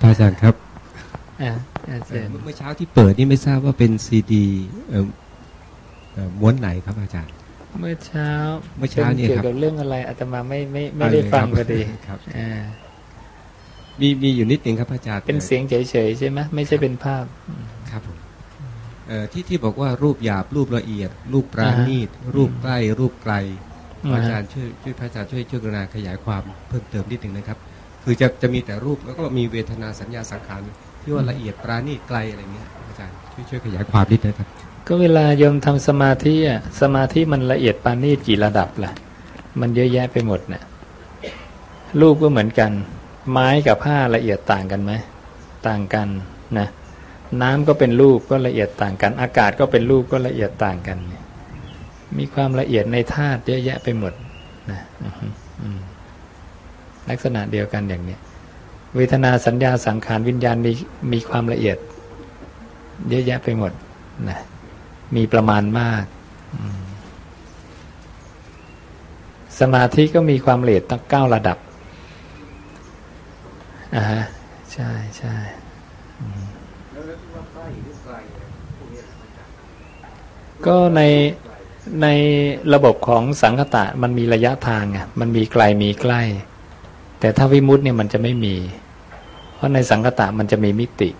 พระอาจารย์ครับอ่าอาจารย์เมื่อเช้าที่เปิดนี่ไม่ทราบว่าเป็นซีดีเอ่อเอ่อม้วนไหนครับอาจารย์ เมื่อเช้า เมื่อเช้านี่เกี่ยครับวกับเรื่องอะไรอาตมาไม่ไม่ไม่ได้ฟังพอดีครับอ่ามีมีอยู่นิดนึงครับอาจารย์ เป็นเสียงเฉยๆใช่ไหมไม่ใช่เป็นภาพ ครับผมเอ่อที่ที่บอกว่ารูปหยาบรูปละเอียด รูปปราณีต รูปใกล้รูปไกลอืมอาจารย์ช่วยช่วยพระอาจารย์ช่วยช่วยกรุณาขยายความเพิ่มเติมนิดนึงนะครับ คือจะจะมีแต่รูปแล้วก็มีเวทนาสัญญาสังขารที่ว่าละเอียดปราณีตไกลอะไรเงี้ยอาจารย์ช่วยช่วยขยายความนิดนะครับ ก็เวลาโยมทำสมาธิอะสมาธิมันละเอียดปรานนีตกี่ระดับล่ะ มันเยอะแยะไปหมดน่ะรูปก็เหมือนกัน ไม้กับผ้าละเอียดต่างกันไหมต่างกันนะน้ำก็เป็นรูปก็ละเอียดต่างกัน อากาศก็เป็นรูปก็ละเอียดต่างกัน มีความละเอียดในธาตุเยอะแยะไปหมดนะอืม ลักษณะเดียวกันอย่างเนี้ยเวทนาสัญญาสังขารวิญญาณมีมีความละเอียด เยอะแยะไปหมดนะมีประมาณมาก สมาธิก็มีความละเอียดตั้งเก้าระดับอ่าฮะใช่ใช่ก็ในในระบบของสังคตะมันมีระยะทางไงมันมีไกลมีใกล้ แต่ถ้าวิมุตติเนี่ยมันจะไม่มี เพราะในสังคตะมันจะมีมิติ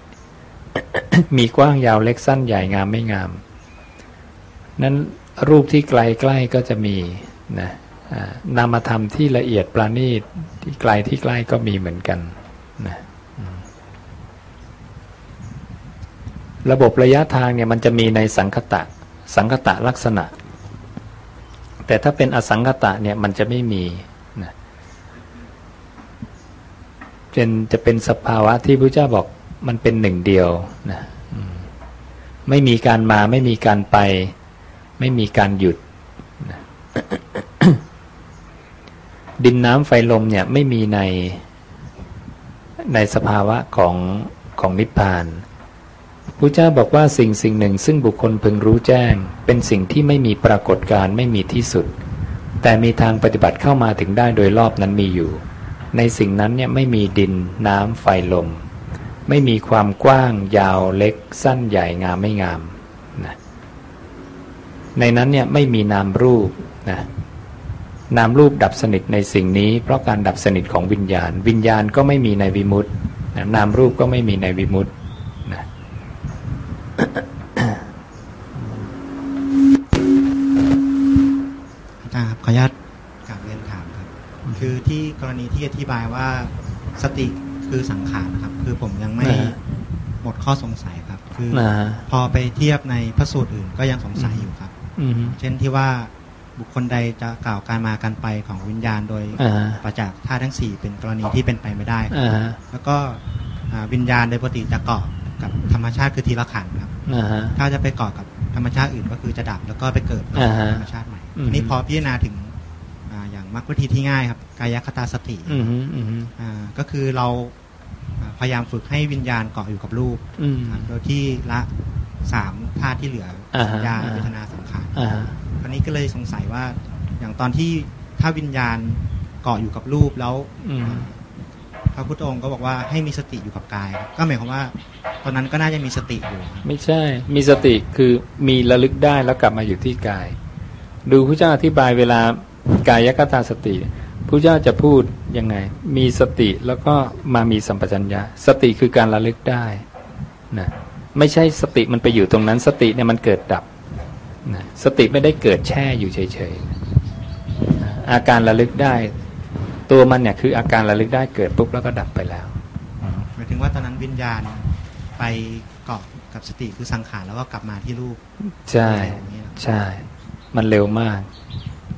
มีกว้างยาวเล็กสั้นใหญ่งามไม่งาม นั้นรูปที่ไกลใกล้ก็จะมีนะนามธรรมที่ละเอียดปราณีตที่ไกลที่ใกล้ก็มีเหมือนกันนะระบบระยะทางเนี่ยมันจะมีในสังคตะ สังคตะลักษณะ แต่ถ้าเป็นอสังคตะเนี่ยมันจะไม่มีนะ เป็นจะเป็นสภาวะที่พระเจ้าบอกมันเป็นหนึ่งเดียวนะไม่มีการมาไม่มีการไป ไม่มีการหยุดนะดินน้ำไฟลมเนี่ยไม่มีในในสภาวะของของนิพพานพระเจ้าบอกว่าสิ่งสิ่งหนึ่งซึ่งบุคคลพึงรู้แจ้ง เป็นสิ่งที่ไม่มีปรากฏการณ์ไม่มีที่สุด แต่มีทางปฏิบัติเข้ามาถึงได้โดยรอบนั้นมีอยู่ ในสิ่งนั้นเนี่ยไม่มีดินน้ำไฟลม ไม่มีความกว้าง ยาวเล็ก สั้นใหญ่งามไม่งามนะในนั้นเนี่ยไม่มีนามรูปนะนามรูปดับสนิทในสิ่งนี้ เพราะการดับสนิทของวิญญาณ วิญญาณก็ไม่มีในวิมุตตินะนามรูปก็ไม่มีในวิมุตตินะครับขออนุญาตกราบเรียนถาม ครับคือที่กรณีที่อธิบายว่าสติคือสังขารนะครับ คือผมยังไม่อ่าหมดข้อสงสัยครับ คือนะพอไปเทียบในพระสูตรอื่นก็ยังสงสัยอยู่ครับ อืม เช่นที่ว่าบุคคลใดจะกล่าวการมาการไปของวิญญาณโดยอ่าประจักษ์ธาตุทั้งสี่เป็นกรณีที่เป็นไปไม่ได้ครับอ่าฮะแล้วก็อ่าวิญญาณโดยปกติจะเกาะกับธรรมชาติคือทีละขันธ์ครับอ่าฮะ ถ้าจะไปเกาะกับธรรมชาติอื่นก็คือจะดับแล้วก็ไปเกิดในอ่าฮะธรรมชาติใหม่อืมทีนี้พอพิจารณาถึงอาอย่าง มรรควิธีที่ง่ายครับกายคตาสติอืมฮึอืมฮึอ่าก็คือเราอ่าพยายามฝึกให้วิญญาณเกาะอยู่กับรูปอืมอ่าโดยที่ละสามธาตุที่เหลืออ่าฮะสัญญาอ่าฮะเวทนาสังขารอ่าฮะคราวนี้ก็เลยสงสัยว่าอย่างตอนที่ถ้าวิญญาณเกาะอยู่กับรูปแล้วอืมพระพุทธองค์ก็บอกว่าให้มีสติอยู่กับกาย ก็หมายความว่า ตอนนั้นก็น่าจะมีสติอยู่ครับไม่ใช่ มีสติคือมีระลึกได้แล้วกลับมาอยู่ที่กาย ดูพระเจ้าอธิบายเวลา กายคตาสติพระเจ้าจะพูดยังไง มีสติแล้วก็มามีสัมปชัญญะ สติคือการระลึกได้นะไม่ใช่สติมันไปอยู่ตรงนั้น สติเนี่ยมันเกิดดับนะสติไม่ได้เกิดแช่อยู่เฉยๆนะอาการระลึกได้ ตัวมันเนี่ยคืออาการระลึกได้เกิดปุ๊บแล้วก็ดับไปแล้วหมายถึงว่าตอนนั้นวิญญาณไปเกาะกับสติคือสังขารแล้วก็กลับมาที่รูปใช่อย่างนี้นะใช่ มันเร็วมาก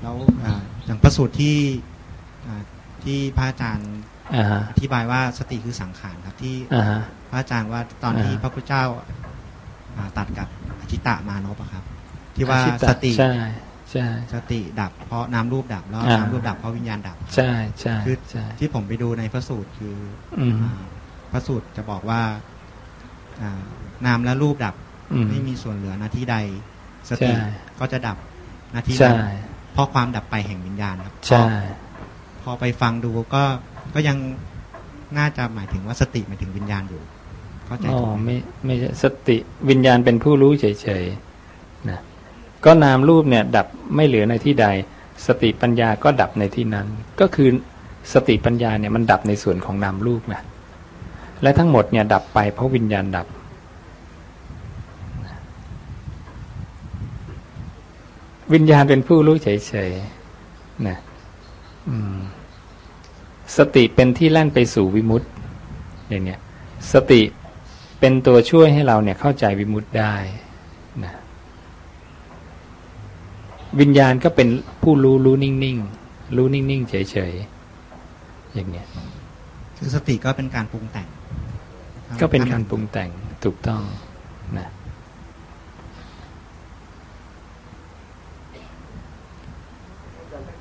แล้วอ่าอย่างพระสูตรที่อ่าที่พระอาจารย์อ่าฮะอธิบายว่าสติคือสังขารครับที่อ่าฮะพระอาจารย์ว่าตอนที่อ่าพระพุทธเจ้าอ่าตัดกับอจิตตมานพอะครับ ที่ว่าอชิตะสติใช่ใช่สติดับเพราะนามรูปดับแล้วอ่านามรูปดับเพราะวิญญาณดับ ใช่ใช่คือใช่ที่ผมไปดูในพระสูตรคืออืมอ่าพระสูตรจะบอกว่าอ่านามและรูปดับอืมไม่มีส่วนเหลือหน้าที่ใดสใช่ติก็จะดับหน้าที่ใช่นั้นเพ ราะความดับไปแห่งวิญญาณครับใช่พอพอไปฟังดูก็ก็ยังน่าจะหมายถึงว่าสติหมายถึงวิญญาณอยู่ เข้าใจอ๋อถูกไหมไม่ไม่ใช่สติวิญญาณเป็นผู้รู้เฉยๆนะก็นามรูปเนี่ย ดับไม่เหลือในที่ใด สติปัญญาก็ดับในที่นั้น ก็คือสติปัญญาเนี่ยมันดับในส่วนของนามรูปนะและทั้งหมดเนี่ยดับไปเพราะวิญญาณดับ วิญญาณเป็นผู้รู้เฉยๆนะอืมสติเป็นที่แล่นไปสู่วิมุตติอย่างเนี้ยสติเป็นตัวช่วยให้เราเนี่ยเข้าใจวิมุตติได้นะวิญญาณก็เป็นผู้รู้รู้นิ่งๆรู้นิ่งๆเฉยๆอย่างเนี้ยคือสติก็เป็นการปรุงแต่ง ก็เป็นการปรุงแต่งถูกต้องนะ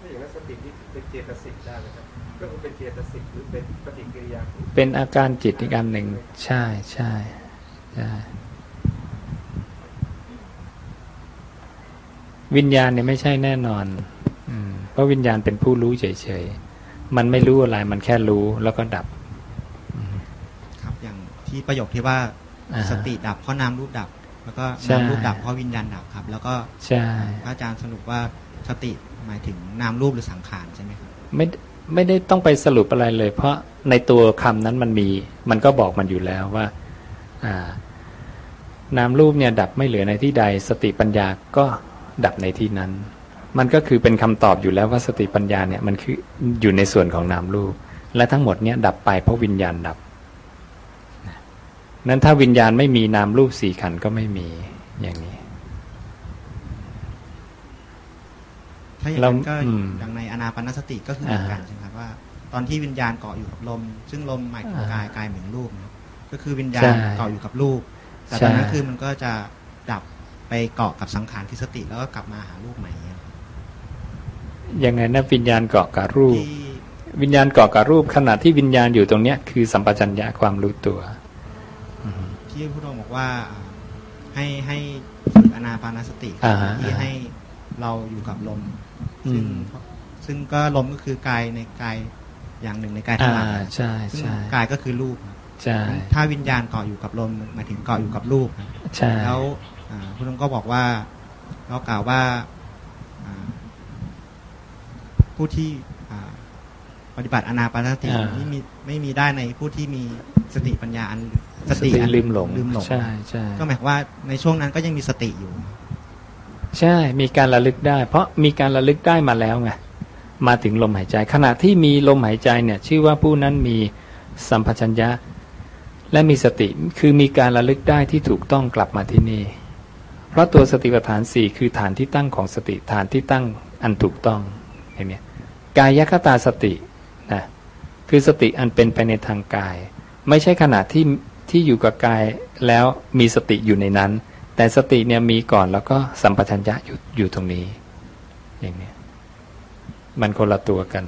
อย่างนั้นสตินี่เป็นเจตสิกได้ไหมครับก็คือเป็นเจตสิกหรือเป็นปฏิกิริยา เป็นอาการจิตอีกอันหนึ่ง ใช่ใช่ใช่วิญญาณเนี่ยไม่ใช่แน่นอนอืมเพราะวิญญาณเป็นผู้รู้เฉยๆ มันไม่รู้อะไร มันแค่รู้แล้วก็ดับ ครับ อย่างที่ประโยคที่ว่าอ่าฮะสติดับเพราะนามรูปดับ แล้วก็ใช่นามรูปดับเพราะวิญญาณดับครับ แล้วก็ใช่พระอาจารย์สรุปว่าสติหมายถึงนามรูปหรือสังขารใช่ไหมครับไม่ ไม่ได้ต้องไปสรุปอะไรเลย เพราะในตัวคำนั้นมันมี มันก็บอกมันอยู่แล้วว่า อ่านามรูปเนี่ยดับไม่เหลือในที่ใด สติปัญญาก็ดับในที่นั้น มันก็คือเป็นคำตอบอยู่แล้วว่าสติปัญญาเนี่ยมันคืออยู่ในส่วนของนามรูป และทั้งหมดเนี่ยดับไปเพราะวิญญาณดับนั้นถ้าวิญญาณไม่มีนามรูปสี่ขันก็ไม่มีอย่างนี้ ถ้าอย่างนั้นก็เราอืมอย่างในอนาปานสติก็คือเหมือนกันอ่าใช่ไหมครับว่า ตอนที่วิญญาณเกาะอยู่กับลม ซึ่งลมหมายถึงอ่ากายกายเหมือนรูปนะครับก็คือวิญญาใช่ณเกาะอยู่กับรูป แต่ใช่ตอนนั้นคือมันก็จะดับไปเกาะกับสังขารที่สติแล้วก็กลับมาหารูปใหม่เนี่ยครับยังไงนะวิญญาณเกาะกับรูปที่วิญญาณเกาะกับรูปขณะที่วิญญาณอยู่ตรงเนี้ยคือสัมปชัญญะความรู้ตัวที่พระองค์บอกว่าให้ให้ฝึกอนาปานสติอ่าฮะที่ให้เราอยู่กับลมอื ซึ่งมซึ่งก็ลมก็คือกายในกายอย่างหนึ่งในกายทั้อ่างหลายใช่ซึ่งใช่กายก็คือรูปครับใช่ถ้าวิญญาณเกาะอยู่กับลมหมายถึงเกาะอยู่กับรูปครับใช่แล้วอ่าพระองค์ก็บอกว่าเรากล่าวว่าอ่าผู้ที่อ่าปฏิบัติอนาปานสติไม่มีไม่มีได้ในผู้ที่มีสติปัญญาอันสติอันลืมหลงลืมหลงใช่ใช่ก็หมายความว่าในช่วงนั้นก็ยังมีสติอยู่ ใช่มีการระลึกได้ เพราะมีการระลึกได้มาแล้วไงมาถึงลมหายใจ ขณะที่มีลมหายใจเนี่ยชื่อว่าผู้นั้นมีสัมปชัญญะ และมีสติคือมีการระลึกได้ที่ถูกต้องกลับมาที่นี่ เพราะตัวสติปัฏฐานสี่คือฐานที่ตั้งของสติฐานที่ตั้งอันถูกต้องเห็นไหมกายคตาสตินะคือสติอันเป็นไปในทางกาย ไม่ใช่ขณะที่ที่อยู่กับกายแล้วมีสติอยู่ในนั้น แต่สติเนี่ยมีก่อนแล้วก็สัมปชัญญะอยู่อยู่ตรงนี้ อย่างเนี้ยมันคนละตัวกัน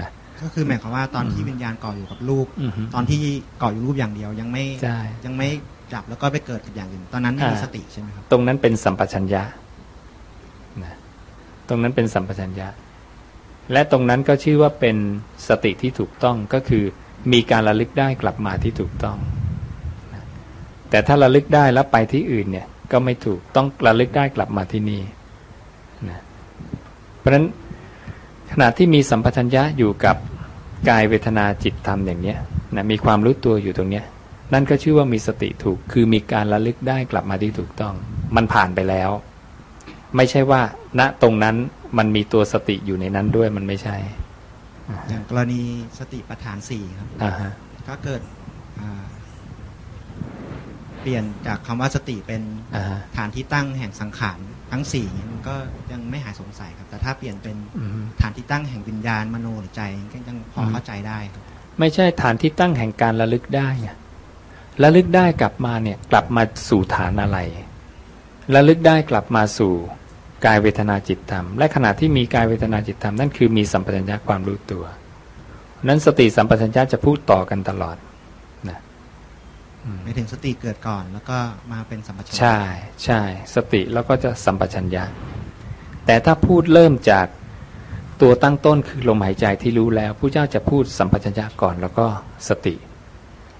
นะก็คือหมายความว่าตอนที่วิญญาณเกาะอยู่กับรูปอือฮึตอนที่เกาะอยู่รูปอย่างเดียวยังไม่ใช่ยังไม่ดับแล้วก็ไปเกิดกับอย่างอื่นตอนนั้นไม่มีอ่าสติใช่ไหมครับตรงนั้นเป็นสัมปชัญญะนะตรงนั้นเป็นสัมปชัญญะ และตรงนั้นก็ชื่อว่าเป็นสติที่ถูกต้องก็คือ มีการระลึกได้กลับมาที่ถูกต้องนะแต่ถ้าระลึกได้แล้วไปที่อื่นเนี่ย ก็ไม่ถูกต้องระลึกได้กลับมาที่นี่นะเพราะฉะนั้นขณะที่มีสัมปชัญญะอยู่กับกายเวทนาจิตธรรมอย่างเนี้ยนะมีความรู้ตัวอยู่ตรงเนี้ยนั่นก็ชื่อว่ามีสติถูก คือมีการระลึกได้กลับมาที่ถูกต้อง มันผ่านไปแล้ว ไม่ใช่ว่า ณตรงนั้นมันมีตัวสติอยู่ในนั้นด้วยมันไม่ใช่อย่างกรณีสติปัฏฐานสี่ครับอ่าฮะถ้าเกิดอ่าเปลี่ยนจากคำว่าสติเป็นอ่าฮะฐานที่ตั้งแห่งสังขารทั้งสี่เนี่ยมันก็ยังไม่หายสงสัยครับ แต่ถ้าเปลี่ยนเป็นอืมฐานที่ตั้งแห่งวิญญาณมโนหรือใจก็ยังพออืมเข้าใจได้ครับไม่ใช่ฐานที่ตั้งแห่งการระลึกได้ไงระลึกได้กลับมาเนี่ยกลับมาสู่ฐานอะไรระลึกได้กลับมาสู่กายเวทนาจิตธรรม และขณะที่มีกายเวทนาจิตธรรมนั่นคือมีสัมปชัญญะความรู้ตัว นั้นสติสัมปชัญญะจะพูดต่อกันตลอดนะอืม หมายถึงสติเกิดก่อน แล้วก็มาเป็นสัมปชัญญะใช่ใช่สติแล้วก็จะสัมปชัญญะ แต่ถ้าพูดเริ่มจากตัวตั้งต้นคือลมหายใจที่รู้แล้วผู้เจ้าจะพูดสัมปชัญญะก่อนแล้วก็สติ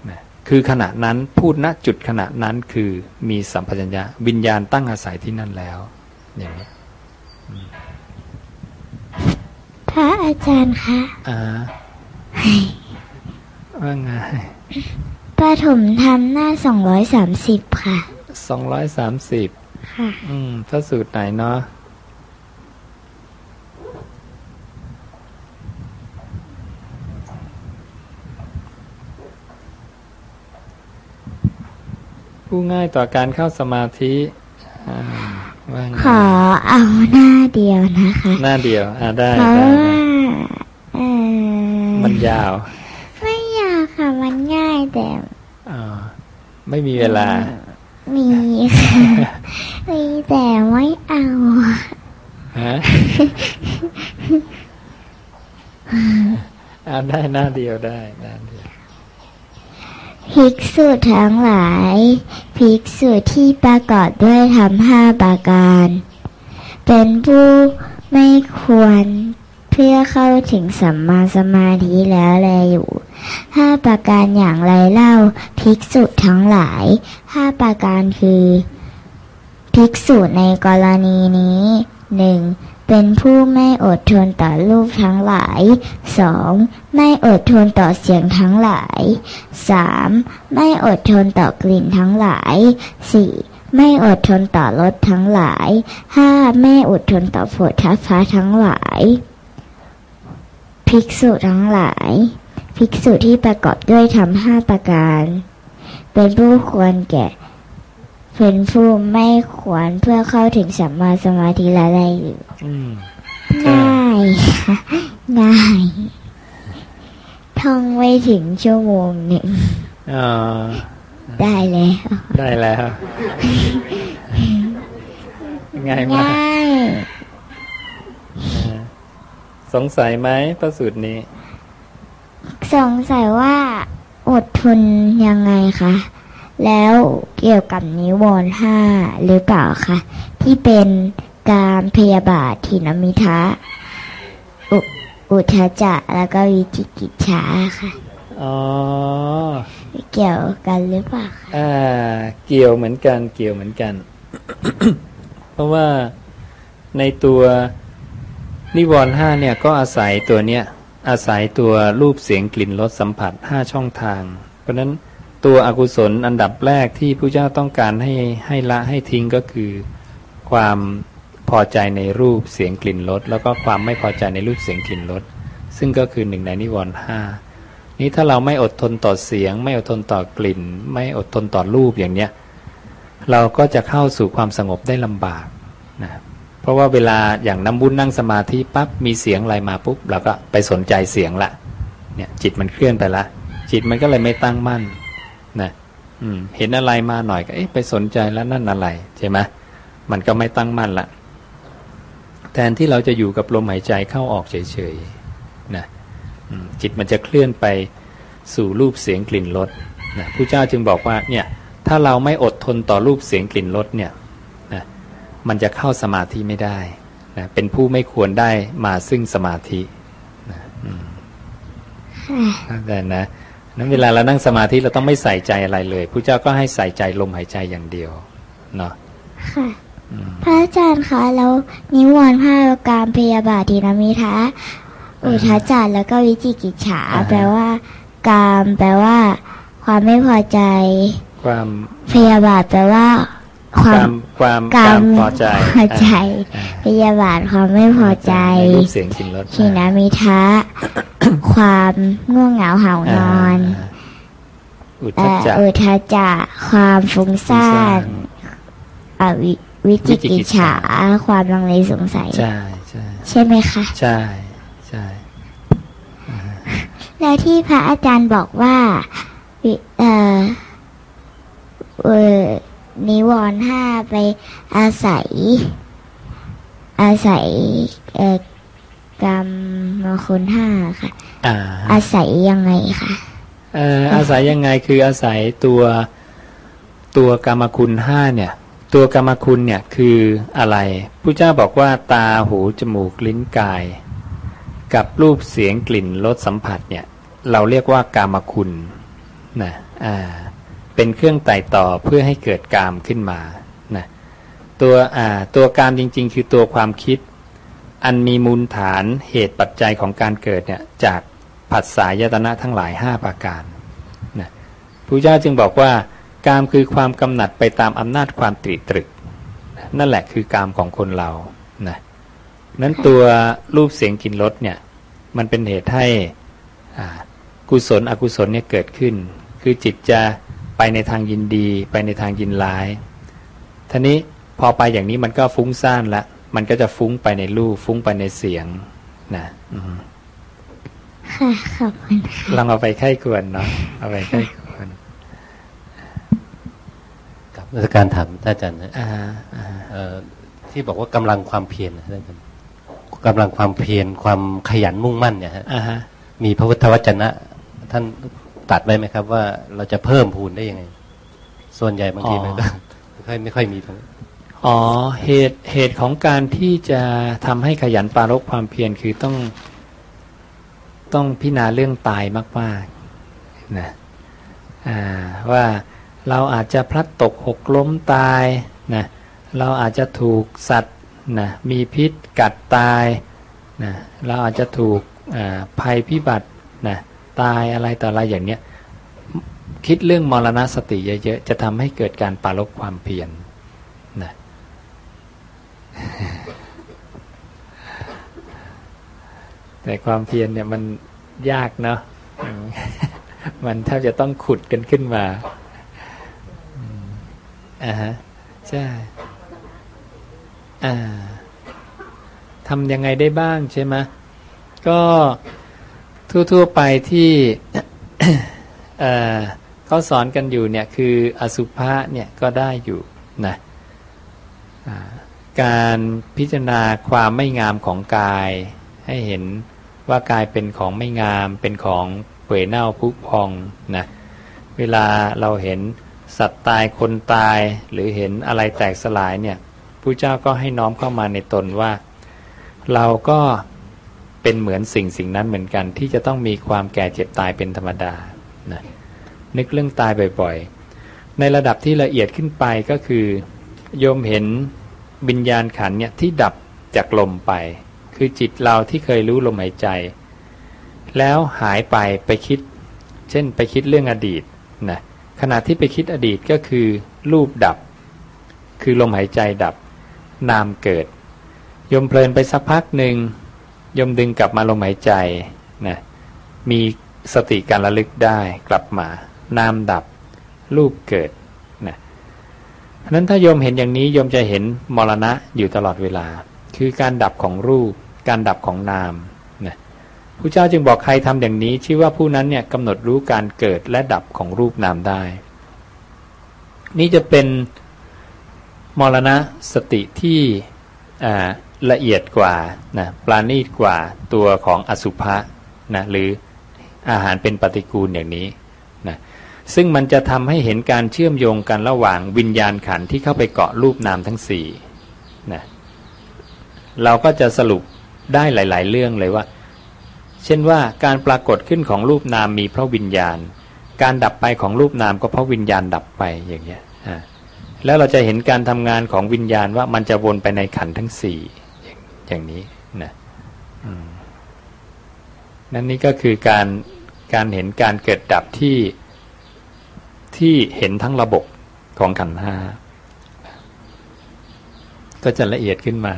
นะคือขณะนั้นพูดณจุดขณะนั้นคือมีสัมปชัญญะวิญญาณตั้งอาศัยที่นั่นแล้วอย่างนี้พระอาจารย์คะอ่าว่าไง ปฐมธรรมหน้าสองร้อยสามสิบค่ะสองร้อยสามสิบค่ะอืมพระสูตรไหนเนาะผู้ง่ายต่อการเข้าสมาธิอ่าว่าไงขอเอาหน้าเดียวนะคะ หน้าเดียว อ่าได้เพราะได้ว่าได้เออมันยาว ไม่อยากค่ะ มันง่าย แต่อ่าไม่มีเวลา มีค่ะมีแต่ไม่เอาฮะเอาได้หน้าเดียวได้หน้าเดียวภิกษุทั้งหลาย ภิกษุที่ประกอบด้วยธรรมห้าประการ เป็นผู้ไม่ควรเพื่อเข้าถึงสัมมาสมาธิแล้วแลอยู่ ห้าประการอย่างไรเล่า ภิกษุทั้งหลายห้าประการคือ ภิกษุในกรณีนี้หนึ่งเป็นผู้ไม่อดทนต่อรูปทั้งหลายสองไม่อดทนต่อเสียงทั้งหลายสามไม่อดทนต่อกลิ่นทั้งหลายสี่ไม่อดทนต่อรสทั้งหลายห้าไม่อดทนต่อผลทัพพะทั้งหลาย ภิกษุทั้งหลาย ภิกษุที่ประกอบด้วยธรรมห้าประการ เป็นผู้ควรแก่ เป็นผู้ไม่ควรเพื่อเข้าถึงสัมมาสมาธิและได้อยู่อืมใช่ง่ายค่ะง่ายท่องไม่ถึงชั่วโมงหนึ่งอ่าได้แล้ว ได้แล้วง่ายมากง่ายอ่าสงสัยไหมพระสูตรนี้ สงสัยว่าอดทนยังไงคะ แล้วเกี่ยวกับนิวรณ์ห้าหรือเปล่าคะ ที่เป็นการพยาบาททินมิทะอุอุทจจะแล้วก็วิจิกิจฉาค่ะ อ๋อ เกี่ยวกันหรือเปล่าคะอ่า เกี่ยวเหมือนกัน เกี่ยวเหมือนกัน เพราะว่าในตัวนิวรณ์ห้าเนี่ยก็อาศัยตัวเนี้ย อาศัยตัวรูปเสียงกลิ่นรสสัมผัสห้าช่องทาง เพราะนั้นตัวอกุศลอันดับแรกที่พระเจ้าต้องการให้ให้ละให้ทิ้งก็คือ ความพอใจในรูปเสียงกลิ่นรสแล้วก็ความไม่พอใจในรูปเสียงกลิ่นรสซึ่งก็คือหนึ่งในนิวรณ์ห้านี้ถ้าเราไม่อดทนต่อเสียง ไม่อดทนต่อกลิ่น ไม่อดทนต่อรูปอย่างเนี้ยเราก็จะเข้าสู่ความสงบได้ลำบากนะเพ ราะว่าเวลาอย่างน้ำบุญนั่งสมาธิปั๊บมีเสียงอะไรมาปุ๊บเราก็ไปสนใจเสียงละเนี่ยจิตมันเคลื่อนไปละ จิตมันก็เลยไม่ตั้งมั่นนะอืม เห็นอะไรมาหน่อยก็เอ๊ะไปสนใจแล้วนั่นอะไรใช่ไหมมันก็ไม่ตั้งมั่นละแทนที่เราจะอยู่กับลมหายใจเข้าออกเฉยๆนะจิตมันจะเคลื่อนไปสู่รูปเสียงกลิ่นรสนะผู้เจ้าจึงบอกว่าเนี่ยถ้าเราไม่อดทนต่อรูปเสียงกลิ่นรสเนี่ย มันจะเข้าสมาธิไม่ได้นะเป็นผู้ไม่ควรได้มาซึ่งสมาธินะอืมแต่นะนั้นเวลาเรานั่งสมาธิเราต้องไม่ใส่ใจอะไรเลยผู้เจ้าก็ให้ใส่ใจลมหายใจอย่างเดียวเนาะค่ะอืมพระอาจารย์คะแล้วนิวรณ์ห้าการพยาบาททินมิทะอุทจารแล้วก็วิจิกิจฉาอ่าฮะแปลว่า กามแปลว่า ความไม่พอใจ ความพยาบาทแปลว่า ควาความมความกาการมพอใจพอใจอ่าพยาบาทความไม่พอใจในรูปเสียงกลิ่นรสทินมิทะความง่วงเหงาเหานอนาอุทเอ่จอจะอุทจจะความฟุ้งซ่านเอ่อวิวิจิกิจฉาความลังเลสงสัย ใช่ใช่ใช่ไหมคะใช่ใช่แล้วที่พระอาจารย์บอกว่าวิเอ่อเออ นิวรณ์ห้าไปอาศัย อาศัยเอ่อกรรมคุณห้าค่ะอ่าอาศัยยังไงคะเอ่ออาศัยยังไงคืออาศัยตัวตัวกรรมคุณห้าเนี่ย ตัวกรรมคุณเนี่ยคืออะไรผู้เจ้าบอกว่าตาหูจมูกลิ้นกาย กับรูปเสียงกลิ่นรสสัมผัสเนี่ย เราเรียกว่ากามคุณนะอ่า เป็นเครื่องไต่ต่อเพื่อให้เกิดกามขึ้นมานะตัวอ่าตัวกามจริง ๆ คือตัวความคิด อันมีมูลฐานเหตุปัจจัยของการเกิดเนี่ยจากผัสสะยตนะทั้งหลาย 5 ประการนะพระเจ้าจึงบอกว่ากามคือความกำหนัดไปตามอำนาจความตรีตรึก นั่นแหละคือกามของคนเรานะนั้นตัวรูปเสียงกลิ่นรสเนี่ยมันเป็นเหตุให้กุศลอกุศลเนี่ยเกิดขึ้น คือจิตจะ ไปในทางยินดีไปในทางยินร้ายท่านี้พอไปอย่างนี้มันก็ฟุ้งซ่านละ มันก็จะฟุ้งไปในรูปฟุ้งไปในเสียงนะค่ะขอบคุณค่ะลองเอาไปไข้ควรเนาะเอาไปไข้ควรกับราชการถามท่านอาจารย์นะที่บอกว่ากำลังความเพียรนะท่านอาจารย์กำลังความเพียรความขยันมุ่งมั่นเนี่ยฮะมีพระพุทธวจนะ ท่าน ตัดไว้ไหมครับ ว่าเราจะเพิ่มพูนได้ยังไง ส่วนใหญ่บางทีมันก็ไม่ค่อยไม่ค่อยมีตรงอ๋อเหตุเหตุของการที่จะทำให้ขยันปารกความเพียรคือต้อง ต้องพิจารณาเรื่องตายมากๆนะว่าเราอาจจะพลัดตกหกล้มตายนะเราอาจจะถูกสัตว์นะมีพิษกัดตายนะเราอาจจะถูกภัยพิบัตินะ ตายอะไรต่ออะไรอย่างเนี้ยคิดเรื่องมรณสติเยอะๆจะทำให้เกิดการปาลบความเพียรนะแต่ความเพียรเนี่ยมันยากเนาะมันแทบจะต้องขุดกันขึ้นมาอ่าฮะใช่อ่าทำยังไงได้บ้างใช่ไหมก็ ทั่วๆไปที่เขาสอนกันอยู่เนี่ยคืออสุภะเนี่ยก็ได้อยู่นะการพิจารณาความไม่งามของกาย ให้เห็นว่ากายเป็นของไม่งามเป็นของเปื่อยเน่าพุพองนะเวลาเราเห็นสัตว์ตายคนตายหรือเห็นอะไรแตกสลายเนี่ยผู้เจ้าก็ให้น้อมเข้ามาในตนว่า เราก็ เป็นเหมือนสิ่งสิ่งนั้นเหมือนกัน ที่จะต้องมีความแก่เจ็บตายเป็นธรรมดานะนึกเรื่องตายบ่อยๆ ในระดับที่ละเอียดขึ้นไปก็คือ โยมเห็นบิญญาณขันเนี่ยที่ดับจากลมไป คือจิตเราที่เคยรู้ลมหายใจ แล้วหายไปไปคิด เช่นไปคิดเรื่องอดีตนะขณะที่ไปคิดอดีตก็คือรูปดับ คือลมหายใจดับ นามเกิด ยมเพลินไปสักพักหนึ่ง ยมดึงกลับมาลมหายใจนะมีสติการระลึกได้กลับมานามดับรูปเกิดนะนั้นถ้าโยมเห็นอย่างนี้โยมจะเห็นมรณะอยู่ตลอดเวลา คือการดับของรูป การดับของนามนะผู้เจ้าจึงบอกใครทำอย่างนี้ ชื่อว่าผู้นั้นเนี่ยกำหนดรู้การเกิดและดับของรูปนามได้ นี่จะเป็นมรณะสติที่ ละเอียดกว่านะปราณีตกว่าตัวของอสุภะนะหรืออาหารเป็นปฏิกูลอย่างนี้นะซึ่งมันจะทำให้เห็นการเชื่อมโยงกันระหว่างวิญญาณขันที่เข้าไปเกาะรูปนามทั้งสี่นะเราก็จะสรุปได้หลาย ๆ เรื่องเลยว่า เช่นว่าการปรากฏขึ้นของรูปนามมีเพราะวิญญาณ การดับไปของรูปนามก็เพราะวิญญาณดับไปอย่างเงี้ยแล้วเราจะเห็นการทำงานของวิญญาณว่ามันจะวนไปในขันทั้งสี่ อย่างนี้นะนั่นนี่ก็คือการการเห็นการเกิดดับที่ที่เห็นทั้งระบบของขันห้าก็จะละเอียดขึ้นมา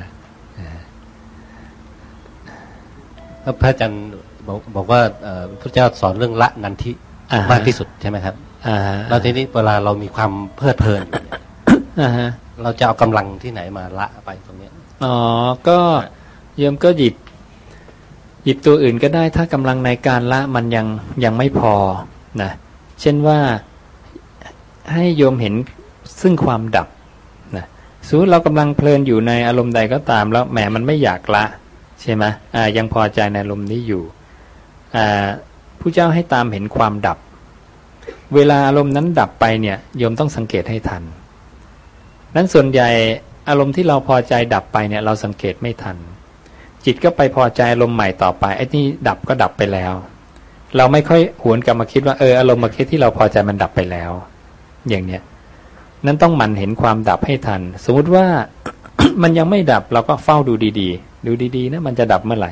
พระอาจารย์บอกบอกว่าพระเจ้าสอนเรื่องละนันทิมากที่สุดใช่ไหมครับแล้วทีนี้เวลาเรามีความเพลิดเพลินเราจะเอากำลังที่ไหนมาละไปตรงนี้ อ๋อ ก็โยมก็หยิบ หยิบตัวอื่นก็ได้ถ้ากำลังในการละมันยังยังไม่พอนะเช่นว่าให้โยมเห็นซึ่งความดับนะสมมติเรากำลังเพลินอยู่ในอารมณ์ใดก็ตามแล้วแหมมันไม่อยากละ ใช่ไหมอ่ายังพอใจในอารมณ์นี้อยู่อ่าผู้เจ้าให้ตามเห็นความดับ เวลาอารมณ์นั้นดับไปเนี่ยโยมต้องสังเกตให้ทันนั้นส่วนใหญ่ อารมณ์ที่เราพอใจดับไปเนี่ยเราสังเกตไม่ทัน จิตก็ไปพอใจอารมณ์ใหม่ต่อไปไอ้นี่ดับก็ดับไปแล้ว เราไม่ค่อยหวนกลับมาคิดว่าเอออารมณ์มาคิดที่เราพอใจมันดับไปแล้ว อย่างเนี้ยนั้นต้องมันเห็นความดับให้ทัน สมมุติว่ามันยังไม่ดับเราก็เฝ้าดูดีๆ ดูดีๆนะมันจะดับเมื่อไหร่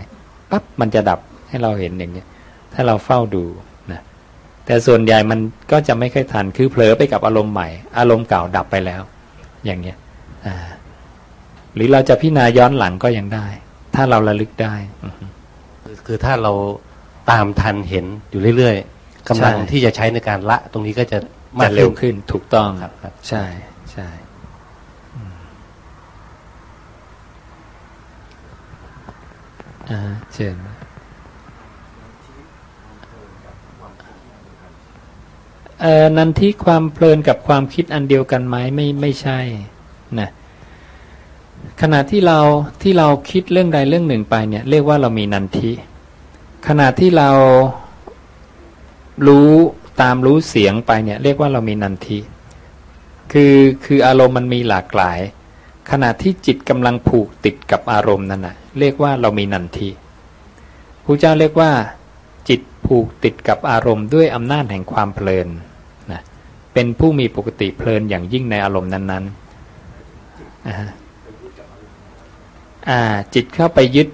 ปั๊บมันจะดับให้เราเห็นอย่างเนี้ยถ้าเราเฝ้าดูนะแต่ส่วนใหญ่มันก็จะไม่ค่อยทันคือเผลอไปกับอารมณ์ใหม่ อารมณ์เก่าดับไปแล้ว อย่างเนี้ยอ่า หรือเราจะพิจารณาย้อนหลังก็ยังได้ ถ้าเราระลึกได้ คือถ้าเราตามทันเห็นอยู่เรื่อยๆกำลังที่จะใช้ในการละ ตรงนี้ก็จะจะเร็วขึ้นถูกต้องครับ ใช่ใช่อ่าเชิญเอ่อนันที่ความเพลินกับความคิดอันเดียวกันไหมไม่ไม่ใช่นะ ขณะที่เราที่เราคิดเรื่องใดเรื่องหนึ่งไปเนี่ยเรียกว่าเรามีนันทิขณะที่เรารู้ตามรู้เสียงไปเนี่ยเรียกว่าเรามีนันทิคือคืออารมณ์มันมีหลากหลาย ขณะที่จิตกำลังผูกติดกับอารมณ์นั่นนะเรียกว่าเรามีนันทิพระเจ้าเรียกว่า จิตผูกติดกับอารมณ์ด้วยอำนาจแห่งความเพลินนะเป็นผู้มีปกติเพลินอย่างยิ่งในอารมณ์นั้นๆ อ่า จิตเข้าไปยึด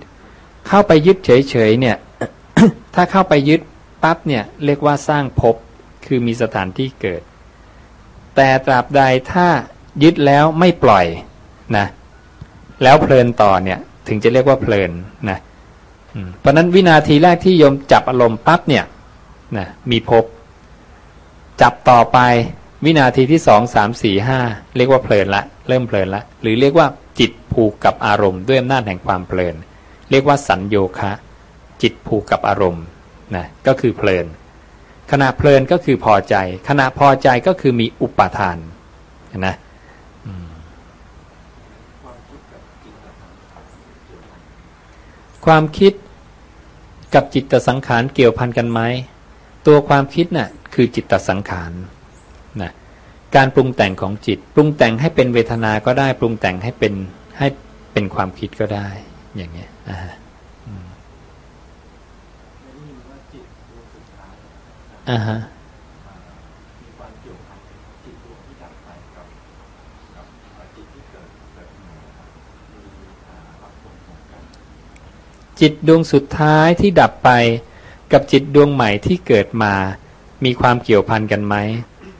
เข้าไปยึดเฉยๆเนี่ย ถ้าเข้าไปยึดปั๊บเนี่ยเรียกว่าสร้างภพคือมีสถานที่เกิด แต่ตราบใดถ้ายึดแล้วไม่ปล่อยนะแล้วเพลินต่อเนี่ย ถึงจะเรียกว่าเพลินนะเพราะนั้นวินาทีแรกที่โยมจับอารมณ์ปั๊บเนี่ยนะมีภพจับต่อไปวินาทีที่สองสามสี่ห้าเรียกว่าเพลินละ เริ่มเพลินละ หรือเรียกว่า จิตผูกกับอารมณ์ด้วยอำนาจแห่งความเพลิน เรียกว่าสัญโยคะ จิตผูกกับอารมณ์นะก็คือเพลิน ขณะเพลินก็คือพอใจ ขณะพอใจก็คือมีอุปาทานนะความคิดกับจิตสังขารเกี่ยวพันกันไหมตัวความคิดนะ่ะคือจิตสังขารนะ การปรุงแต่งของจิต ปรุงแต่งให้เป็นเวทนาก็ได้ ปรุงแต่งให้เป็นให้เป็นความคิดก็ได้ อย่างเงี้ยอ่าอ่าฮะจิตดวงสุดท้ายที่ดับไป กับจิตดวงใหม่ที่เกิดมา มีความเกี่ยวพันกันไหม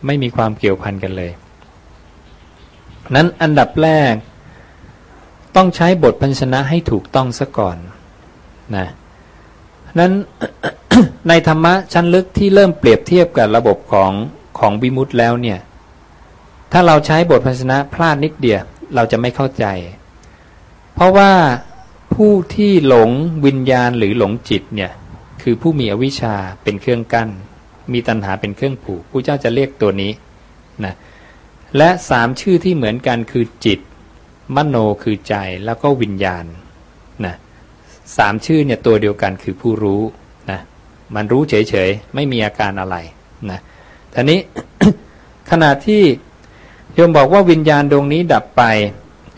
ไม่มีความเกี่ยวพันกันเลย นั้นอันดับแรก ต้องใช้บทพันชนะให้ถูกต้องซะก่อนนะนั้นในธรรมะชั้นลึกที่เริ่มเปรียบเทียบกับระบบของของวิมุตต์แล้วเนี่ย ถ้าเราใช้บทพันชนะพลาดนิดเดียวเราจะไม่เข้าใจ เพราะว่าผู้ที่หลงวิญญาณหรือหลงจิตเนี่ย คือผู้มีอวิชชาเป็นเครื่องกั้น มีตัณหาเป็นเครื่องผูกผู้เจ้าจะเรียกตัวนี้นะและสามชื่อที่เหมือนกันคือจิต มโนคือใจแล้วก็วิญญาณนะสามชื่อเนี่ยตัวเดียวกันคือผู้รู้นะมันรู้เฉยๆ ไม่มีอาการอะไรนะทีนี้ขณะที่โยมบอกว่าวิญญาณดวงนี้ดับไป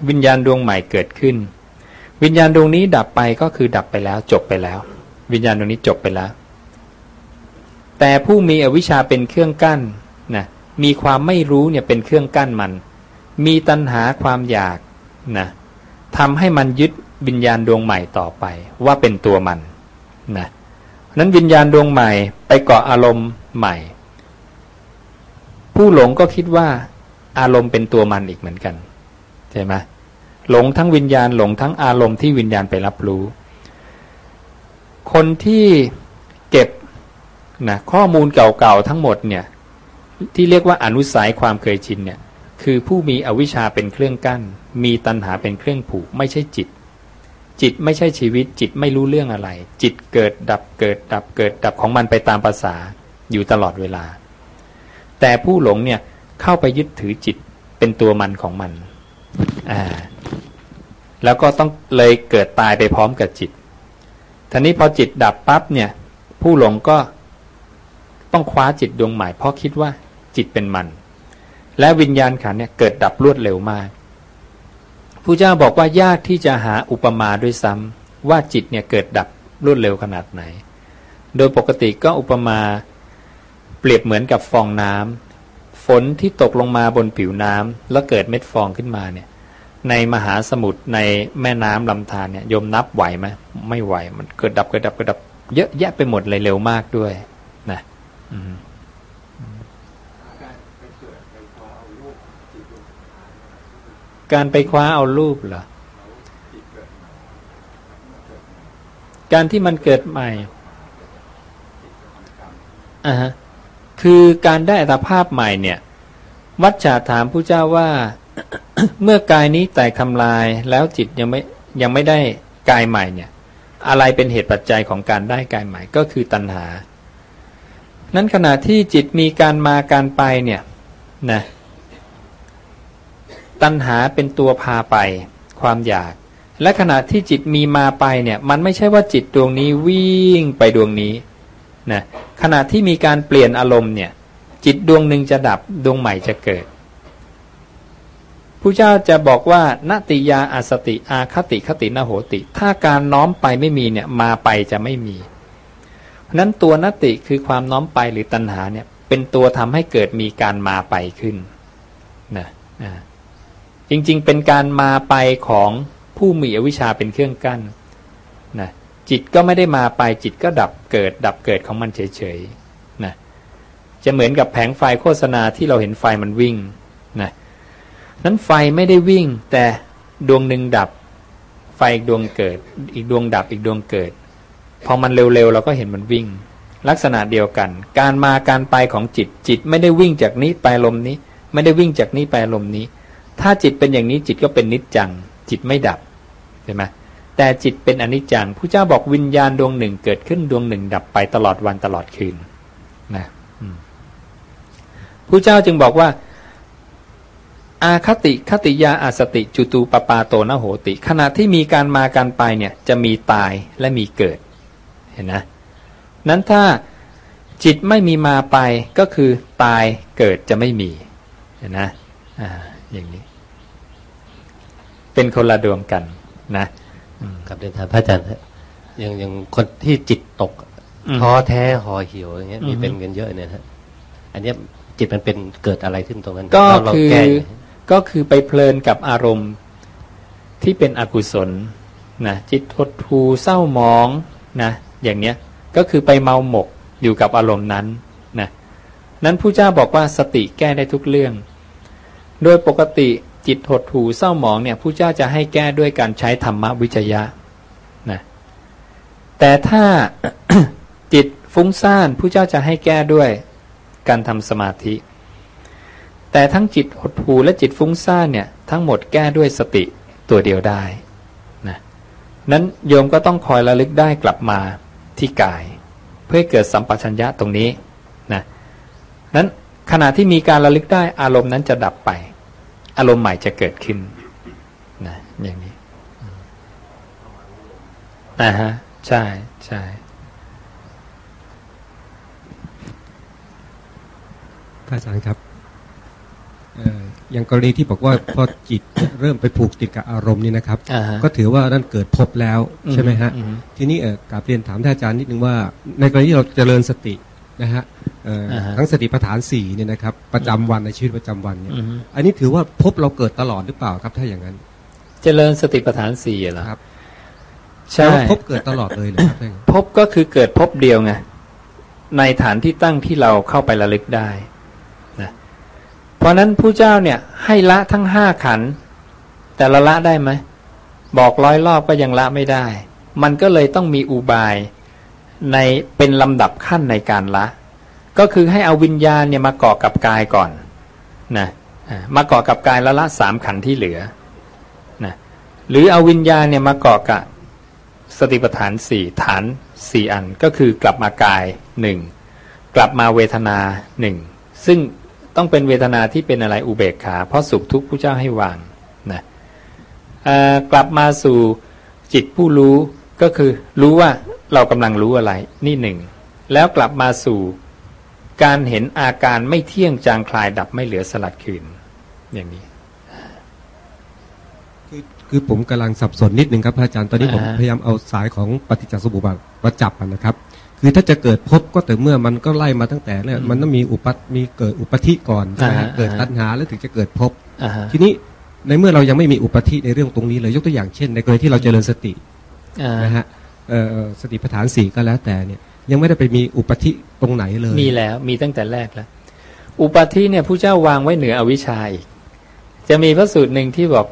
วิญญาณดวงใหม่เกิดขึ้น วิญญาณดวงนี้ดับไปก็คือดับไปแล้วจบไปแล้ว วิญญาณดวงนี้จบไปแล้ว แต่ผู้มีอวิชชาเป็นเครื่องกั้นนะมีความไม่รู้เนี่ยเป็นเครื่องกั้นมัน มีตัณหาความอยากนะทำให้มันยึดวิญญาณดวงใหม่ต่อไป ว่าเป็นตัวมันนะนั้นวิญญาณดวงใหม่ไปเกาะอารมณ์ใหม่ ผู้หลงก็คิดว่าอารมณ์เป็นตัวมันอีกเหมือนกันใช่ไหมหลงทั้งวิญญาณหลงทั้งอารมณ์ที่วิญญาณไปรับรู้ คนที่เก็บ นะข้อมูลเก่าๆทั้งหมดเนี่ยที่เรียกว่าอนุสัยความเคยชินเนี่ยคือผู้มีอวิชชาเป็นเครื่องกั้น มีตัณหาเป็นเครื่องผูกไม่ใช่จิต จิตไม่ใช่ชีวิตจิตไม่รู้เรื่องอะไร จิตเกิดดับเกิดดับเกิดดับของมันไปตามภาษาอยู่ตลอดเวลา แต่ผู้หลงเนี่ยเข้าไปยึดถือจิตเป็นตัวมันของมันอ่าแล้วก็ต้องเลยเกิดตายไปพร้อมกับจิตทีนี้พอจิตดับปั๊บเนี่ย ผู้หลงก็ ต้องคว้าจิตดวงใหม่เพราะคิดว่าจิตเป็นมัน และวิญญาณขันเนี่ยเกิดดับรวดเร็วมากผู้เจ้าบอกว่ายากที่จะหาอุปมาด้วยซ้ำว่าจิตเนี่ยเกิดดับรวดเร็วขนาดไหน โดยปกติก็อุปมาเปรียบเหมือนกับฟองน้ำฝนที่ตกลงมาบนผิวน้ำแล้วเกิดเม็ดฟองขึ้นมาเนี่ยในมหาสมุทรในแม่น้ำลำธารเนี่ยยมนับไหวไหมไม่ไหวมันเกิดดับเกิดดับเกิดดับเยอะแยะไปหมดเลยเร็วมากด้วย การไปคว้าเอารูปเหรอ การที่มันเกิดใหม่อ่าฮะคือการได้อัตภาพใหม่เนี่ย วัดฉาถามผู้เจ้าว่า เมื่อกายนี้แตกทำลายแล้วจิตยังไม่ยังไม่ได้กายใหม่เนี่ย อะไรเป็นเหตุปัจจัยของการได้กายใหม่ก็คือตัณหา นั้นขณะที่จิตมีการมาการไปเนี่ยนะตัณหาเป็นตัวพาไปความอยาก และขณะที่จิตมีมาไปเนี่ยมันไม่ใช่ว่าจิตดวงนี้วิ่งไปดวงนี้นะขณะที่มีการเปลี่ยนอารมณ์เนี่ยจิตดวงหนึ่งจะดับดวงใหม่จะเกิดผู้เจ้าจะบอกว่านาติยาอสติอาคติคตินโหติ ถ้าการน้อมไปไม่มีเนี่ยมาไปจะไม่มี นั้นตัวนติคือความน้อมไปหรือตัณหาเนี่ยเป็นตัวทำให้เกิดมีการมาไปขึ้นนะจริงๆ เป็นการมาไปของผู้มีอวิชชาเป็นเครื่องกั้นนะจิตก็ไม่ได้มาไปจิตก็ดับเกิด ดับเกิดของมันเฉยๆนะจะเหมือนกับแผงไฟโฆษณาที่เราเห็นไฟมันวิ่งนะนั้นไฟไม่ได้วิ่ง แต่ดวงหนึ่งดับ ไฟอีกดวงเกิด อีกดวงดับอีกดวงเกิด พอมันเร็วๆเราก็เห็นมันวิ่ง ลักษณะเดียวกัน การมาการไปของจิตจิตไม่ได้วิ่งจากนี้ไปลมนี้ ไม่ได้วิ่งจากนี้ไปลมนี้ ถ้าจิตเป็นอย่างนี้จิตก็เป็นนิจจัง จิตไม่ดับใช่ไหมแต่จิตเป็นอนิจจังผู้เจ้าบอกวิญญาณดวงหนึ่งเกิดขึ้นดวงหนึ่ง ดับไปตลอดวันตลอดคืนนะผู้เจ้าจึงบอกว่า อาคติคติยาอาสติจุตูปปาโตนโหติ ขณะที่มีการมาการไปเนี่ยจะมีตายและมีเกิด เห็นนะนั้นถ้าจิตไม่มีมาไปก็คือตายเกิดจะไม่มีเห็นนะอ่าอย่างนี้ เป็นคนละดวงกันนะกับเดินทางพระอาจารย์อย่างอย่างคนที่จิตตกท้อแท้ห่อเหี่ยวอย่างเงี้ยมีเป็นกันเยอะเนี่ยฮะอันนี้จิตมันเป็นเกิดอะไรขึ้นตรงนั้น ก็คือก็คือไปเพลินกับอารมณ์ที่เป็นอกุศลนะจิตทดทูเศร้าหมองนะ อย่างเนี้ยก็คือไปเมาหมกอยู่กับอารมณ์นั้นนะนั้นผู้เจ้าบอกว่าสติแก้ได้ทุกเรื่อง โดยปกติจิตหดหูเศร้าหมองเนี่ยผู้เจ้าจะให้แก้ด้วยการใช้ธรรมวิจยะนะแต่ถ้าจิตฟุ้งซ่านผู้เจ้าจะให้แก้ด้วยการทำสมาธิ แต่ทั้งจิตหดหูและจิตฟุ้งซ่านเนี่ยทั้งหมดแก้ด้วยสติตัวเดียวได้นะนั้นโยมก็ต้องคอยระลึกได้กลับมา ที่กาย เพื่อเกิดสัมปชัญญะตรงนี้นะนั้นขณะที่มีการระลึกได้อารมณ์นั้นจะดับไป อารมณ์ใหม่จะเกิดขึ้นนะอย่างนี้นะฮะใช่ใช่อาจารย์ครับ อย่างกรณีที่บอกว่าพอจิตเริ่มไปผูกติดกับอารมณ์นี่นะครับ ก็ถือว่านั่นเกิดพบแล้วใช่ไหมฮะทีนี้กาบเรียนถามท่านอาจารย์นิดนึงว่า ในกรณีที่เราเจริญสตินะฮะทั้งสติปัฏฐานสี่เนี่ยนะครับ ประจำวันในชีวิตประจำวันเนี่ยอันนี้ถือว่าพบเราเกิดตลอดหรือเปล่าครับถ้าอย่างนั้น เจริญสติปัฏฐานสี่เหรอครับใช่พบเกิดตลอดเลยเลยครับพบก็คือเกิดพบเดียวไงในฐานที่ตั้งที่เราเข้าไประลึกได้นะ เพราะนั้นผู้เจ้าเนี่ยให้ละทั้งห้าขัน แต่ละละได้ไหม บอกร้อยรอบก็ยังละไม่ได้ มันก็เลยต้องมีอุบายในเป็นลำดับขั้นในการละ ก็คือให้เอาวิญญาณเนี่ยมาเกาะกับกายก่อนนะมาเกาะกับกายล้วละสามขันที่เหลือนะหรือเอาวิญญาณเนี่ยมาเกาะกับสติปัฏฐานสี่ฐานสี่อันก็คือกลับมากายหนึ่งกลับมาเวทนาหนึ่งซึ่ง ต้องเป็นเวทนาที่เป็นอะไรอุเบกขา เพราะสุขทุกข์ผู้เจ้าให้วางนะกลับมาสู่จิตผู้รู้ก็คือรู้ว่าเรากำลังรู้อะไรนี่หนึ่งแล้วกลับมาสู่การเห็นอาการไม่เที่ยงจางคลายดับไม่เหลือสลัดคืนอย่างนี้คือคือผมกำลังสับสนนิดนึงครับพระอาจารย์ตอนนี้ผมพยายามเอาสายของปฏิจจสมุปบาทมาจับนะครับ คือถ้าจะเกิดพบก็แต่เมื่อมันก็ไล่มาตั้งแต่เนี่ยมันต้องมีอุปัตมีเกิดอุปธิก่อนใช่ไหมเกิดตัณหาแล้วถึงจะเกิดพบทีนี้ในเมื่อเรายังไม่มีอุปธิในเรื่องตรงนี้เลยยกตัวอย่างเช่น ในกรณีที่เราเจริญสตินะฮะสติปัฏฐานสี่ก็แล้วแต่เนี่ยยังไม่ได้ไปมีอุปธิตรงไหนเลย มีแล้วมีตั้งแต่แรกแล้ว อุปธิเนี่ยผู้เจ้าวางไว้เหนืออวิชชาอีกจะมีพระสูตรหนึ่งที่บอก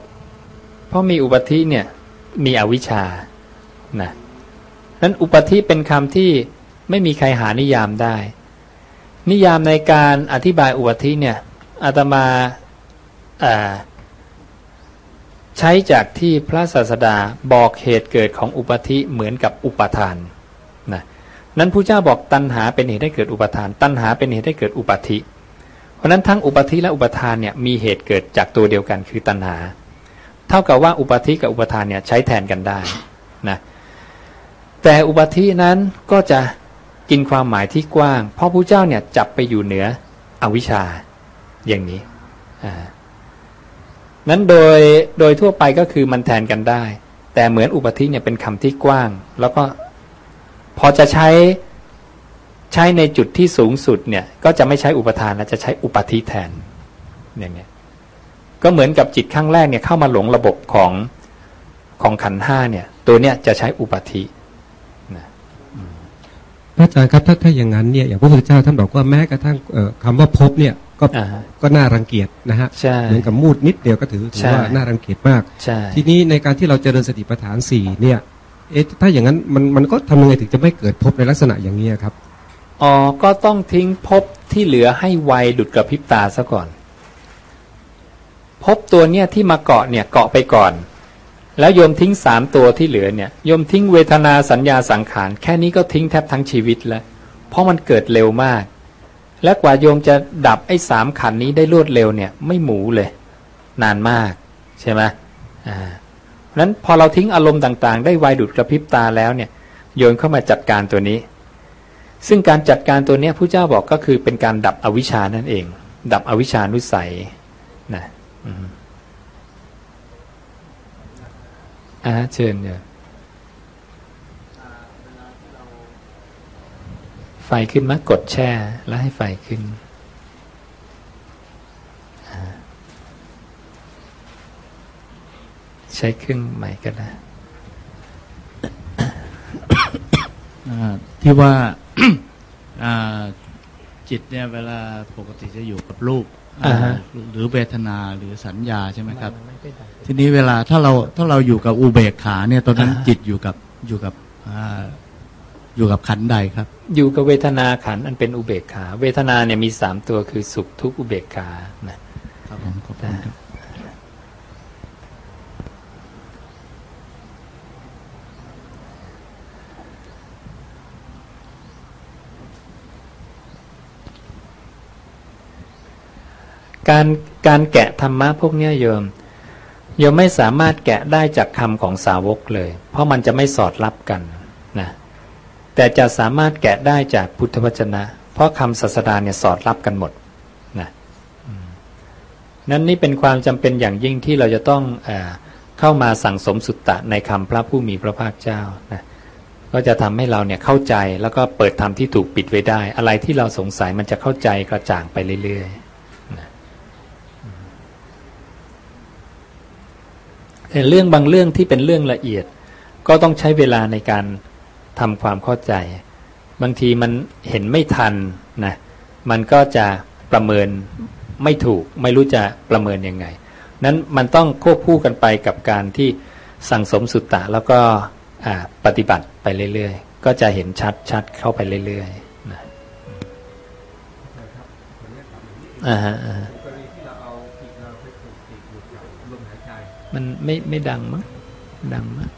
เพราะมีอุปธิเนี่ยมีอวิชชานะ นั้นอุปธิเป็นคำที่ไม่มีใครหานิยามได้ นิยามในการอธิบายอุปธิเนี่ยอาตมาใช้จากที่พระศาสดาบอกเหตุเกิดของอุปธิเหมือนกับอุปทานนะนั้นพระเจ้าบอกตัณหาเป็นเหตุให้เกิดอุปทาน ตัณหาเป็นเหตุให้เกิดอุปธิ เพราะนั้นทั้งอุปธิและอุปทานเนี่ยมีเหตุเกิดจากตัวเดียวกันคือตัณหา เท่ากับว่าอุปธิกับอุปทานเนี่ยใช้แทนกันได้นะ แต่อุปธินั้นก็จะกินความหมายที่กว้าง เพราะพระเจ้าเนี่ยจับไปอยู่เหนืออวิชชาอย่างนี้นั้นโดยโดยทั่วไปก็คือมันแทนกันได้ แต่เหมือนอุปธิเนี่ยเป็นคำที่กว้าง แล้วก็พอจะใช้ใช้ในจุดที่สูงสุดเนี่ยก็จะไม่ใช้อุปทานแล้วจะใช้อุปธิแทนอย่างเงี้ยก็เหมือนกับจิตข้างแรกเนี่ยเข้ามาหลงระบบของของขันห้าเนี่ยตัวเนี้ยจะใช้อุปธิ พระอาจารย์ครับถ้าถ้าอย่างนั้นเนี่ยอย่างพระพุทธเจ้าท่านบอกว่าแม้กระทั่งคำว่าพบเนี่ยก็ก็น่ารังเกียจนะฮะเหมือนกับมูดนิดเดียวก็ถือถือว่าน่ารังเกียจมาก ทีนี้ในการที่เราเจริญสติปัฏฐานสี่เนี่ยเอ๊ะถ้าอย่างนั้นมันมันก็ทำยังไงถึงจะไม่เกิดพบในลักษณะอย่างนี้ครับอ๋อก็ต้องทิ้งพบที่เหลือให้ไวดุดกระพริบตาซะก่อน พบตัวเนี้ยที่มาเกาะเนี่ยเกาะไปก่อน แล้วโยมทิ้งสามตัวที่เหลือเนี่ยโยมทิ้งเวทนาสัญญาสังขาร แค่นี้ก็ทิ้งแทบทั้งชีวิตแล้ว เพราะมันเกิดเร็วมาก และกว่าโยมจะดับไอ้สามขันนี้ได้รวดเร็วเนี่ย ไม่หมูเลย นานมากใช่ไหมอ่านั้นพอเราทิ้งอารมณ์ต่างๆ ได้ไวดุดกระพริบตาแล้วเนี่ย โยนเข้ามาจัดการตัวนี้ ซึ่งการจัดการตัวนี้ผู้เจ้าบอกก็คือเป็นการดับอวิชานั่นเอง ดับอวิชานุสัยนะอ่าเชิญเนี่ยไฟขึ้นมากดแช่ แล้วให้ไฟขึ้น ใช้เครื่องใหม่ก็ได้ที่ว่าจิตเนี่ยเวลาปกติจะอยู่กับรูป หรือเวทนาหรือสัญญาใช่ไหมครับ ทีนี้เวลาถ้าเราถ้าเราอยู่กับอุเบกขาเนี่ยตอนนั้นจิตอยู่กับอยู่กับอยู่กับขันใดครับ อยู่กับเวทนาขันอันเป็นอุเบกขา เวทนาเนี่ยมีสามตัวคือสุขทุกข์อุเบกขานะครับผมขอบคุณครับ การการแกะธรรมะพวกนี้โยมโยมไม่สามารถแกะได้จากคำของสาวกเลย เพราะมันจะไม่สอดรับกันนะแต่จะสามารถแกะได้จากพุทธวจนะ เพราะคำศาสดาเนี่ยสอดรับกันหมดนะนั้นนี่เป็นความจำเป็นอย่างยิ่งที่เราจะต้องเอเข้ามาสั่งสมสุตตะในคำพระผู้มีพระภาคเจ้านะก็จะทำให้เราเนี่ยเข้าใจแล้วก็เปิดธรรมที่ถูกปิดไว้ได้ อะไรที่เราสงสัยมันจะเข้าใจกระจ่างไปเรื่อยๆนะ แต่เรื่องบางเรื่องที่เป็นเรื่องละเอียด ก็ต้องใช้เวลาในการทำความเข้าใจ บางทีมันเห็นไม่ทันนะมันก็จะประเมินไม่ถูก ไม่รู้จะประเมินยังไง นั้นมันต้องควบคู่กันไปกับการที่สั่งสมสุตตะแล้วก็ปฏิบัติไปเรื่อยๆ ก็จะเห็นชัดชัดเข้าไปเรื่อยๆนะอ่าฮะ มันไม่ไม่ดังมั้งดังมั้ง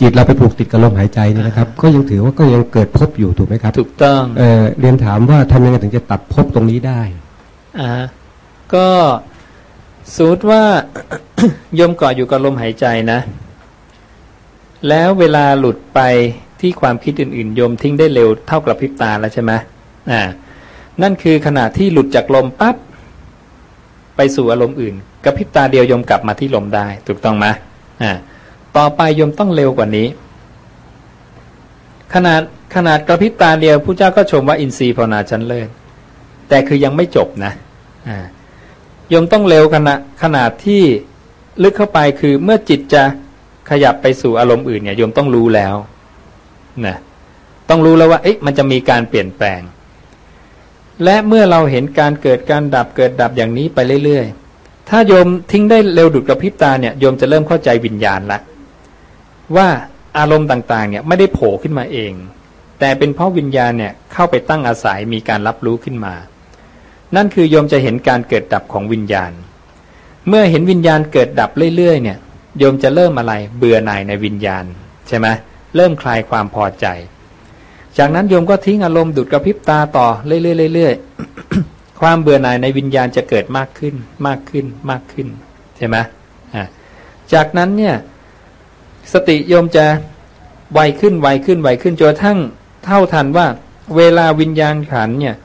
จิตเราไปผูกติดกับลมหายใจนี่นะครับ ก็ยังถือว่าก็ยังเกิดภพอยู่ถูกไหมครับ ถูกต้องเออเรียนถามว่าทำยังไงถึงจะตัดภพตรงนี้ได้อ่าก็สูตรว่ายมเกาะอยู่กับลมหายใจนะ แล้วเวลาหลุดไปที่ความคิดอื่นๆยมทิ้งได้เร็วเท่ากับพริบตาแล้วใช่ไหมอ่านั่นคือขณะที่หลุดจากลมปับ๊บไปสู่อารมณ์อื่น กับพริบตาเดียวยมกลับมาที่ลมได้ ถูกต้องไหมอ่าต่อไปโยมต้องเร็วกว่านี้ ขนาดขนาดกระพริบตาเดียวผู้เจ้าก็ชมว่าอินทรีย์ภาวนาชั้นเลิศแต่คือยังไม่จบนะอ่าโยมต้องเร็วขนาดขนาดที่ลึกเข้าไปคือเมื่อจิตจะขยับไปสู่อารมณ์อื่นเนี่ยโยมต้องรู้แล้วนะต้องรู้แล้วว่าเอ๊ะมันจะมีการเปลี่ยนแปลง และเมื่อเราเห็นการเกิดการดับเกิดดับอย่างนี้ไปเรื่อยๆ ถ้าโยมทิ้งได้เร็วดุดกระพริบตาเนี่ยโยมจะเริ่มเข้าใจวิญญาณละว่าอารมณ์ต่างๆเนี่ยไม่ได้โผล่ขึ้นมาเอง แต่เป็นเพราะวิญญาณเนี่ยเข้าไปตั้งอาศัยมีการรับรู้ขึ้นมา นั่นคือโยมจะเห็นการเกิดดับของวิญญาณ เมื่อเห็นวิญญาณเกิดดับเรื่อยๆเนี่ยโยมจะเริ่มอะไรเบื่อหน่ายในวิญญาณใช่ไหมเริ่มคลายความพอใจ จากนั้นโยมก็ทิ้งอารมณ์ดุดกระพริบตาต่อเรื่อยๆ ความเบื่อหน่ายในวิญญาณจะเกิดมากขึ้นมากขึ้นมากขึ้นใช่ไหมจากนั้นเนี่ยสติโยมจะไวขึ้นไวขึ้นไวขึ้นจนทั้งเท่าทันว่า เวลาวิญญาณขันเนี่ย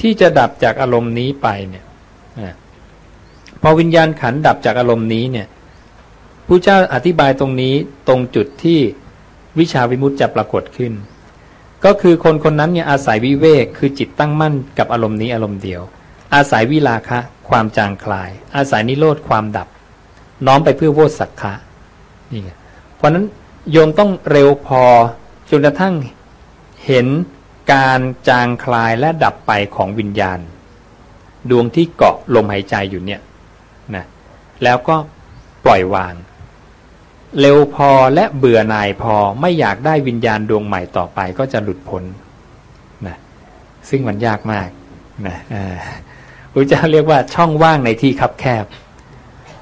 ที่จะดับจากอารมณ์นี้ไปเนี่ยพอวิญญาณขันดับจากอารมณ์นี้เนี่ยผู้เจ้าอธิบายตรงนี้ตรงจุดที่วิชาวิมุตจะปรากฏขึ้น ก็คือคนคนนั้นเนี่ยอาศัยวิเวกคือจิตตั้งมั่นกับอารมณ์นี้อารมณ์เดียว อาศัยวิลาคะ ความจางคลาย อาศัยนิโรธความดับ น้อมไปเพื่อโวสักคะนี่ไงเพราะนั้นโยมต้องเร็วพอจนกระทั่งเห็นการจางคลายและดับไปของวิญญาณ ดวงที่เกาะลมหายใจอยู่เนี่ยนะแล้วก็ปล่อยวาง เร็วพอและเบื่อหน่ายพอไม่อยากได้วิญญาณดวงใหม่ต่อไปก็จะหลุดพ้นนะซึ่งมันยากมากนะพระเจ้าเรียกว่าช่องว่างในที่คับแคบ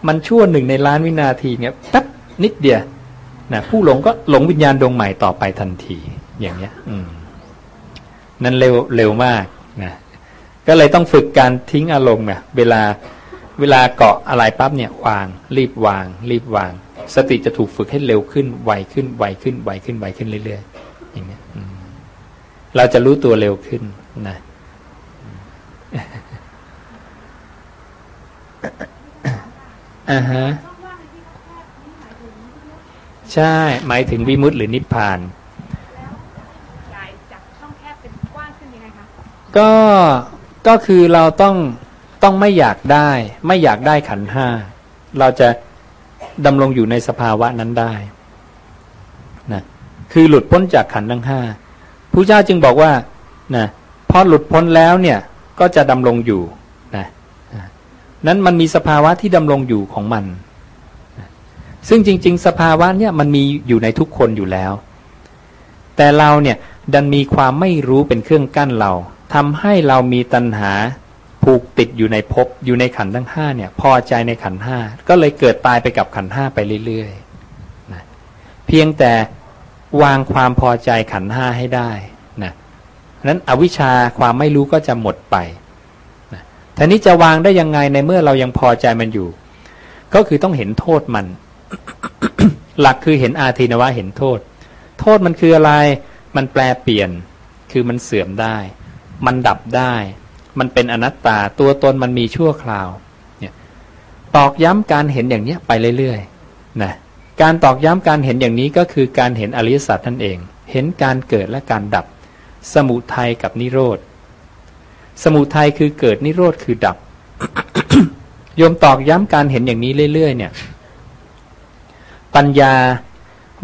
มันชั่วหนึ่งในล้านวินาทีเนี่ยแป๊บนิดเดียวนะผู้หลงก็หลงวิญญาณดวงใหม่ต่อไปทันที อย่างเงี้ย อืมนั่นเร็วเร็วมากนะก็เลยต้องฝึกการทิ้งอารมณ์เนะเวลาเวลาเกาะอะไรปั๊บเนี่ยวาง รีบวาง รีบวาง สติจะถูกฝึกให้เร็วขึ้นไวขึ้นไวขึ้นไวขึ้นไวขึ้นเรื่อยๆอย่างนี้เราจะรู้ตัวเร็วขึ้นนะอ่าฮะใช่ หมายถึงวิมุตติหรือนิพพานก็ก็คือเราต้องต้องไม่อยากได้ ไม่อยากได้ขันห้าเราจะ ดำรงอยู่ในสภาวะนั้นได้นะคือหลุดพ้นจากขันธ์ทั้งห้าพระเจ้าจึงบอกว่านะพอหลุดพ้นแล้วเนี่ยก็จะดำรงอยู่นะนั้นมันมีสภาวะที่ดำรงอยู่ของมัน ซึ่งจริง ๆ สภาวะเนี่ยมันมีอยู่ในทุกคนอยู่แล้ว แต่เราเนี่ยดันมีความไม่รู้เป็นเครื่องกั้นเราทำให้เรามีตัณหา ผูกติดอยู่ในภพอยู่ในขันทั้งห้าเนี่ย พอใจในขันห้าก็เลยเกิดตายไปกับขันห้าไปเรื่อยๆนะเพียงแต่วางความพอใจขันห้าให้ได้นะนั้นอวิชชาความไม่รู้ก็จะหมดไปนะทีนี้จะวางได้ยังไงในเมื่อเรายังพอใจมันอยู่ ก็คือต้องเห็นโทษมัน หลักคือเห็นอาทินวะเห็นโทษ โทษมันคืออะไร มันแปลเปลี่ยน คือมันเสื่อมได้ มันดับได้ มันเป็นอนัตตาตัวตนมันมีชั่วคราวเนี่ยตอกย้ำการเห็นอย่างนี้ไปเรื่อยๆนะการตอกย้ำการเห็นอย่างนี้ก็คือการเห็นอริยสัจนั่นเอง เห็นการเกิดและการดับ สมุทัยกับนิโรธสมุทัยคือเกิดนิโรธคือดับโยมตอกย้ำการเห็นอย่างนี้เรื่อยๆเนี่ย ปัญญา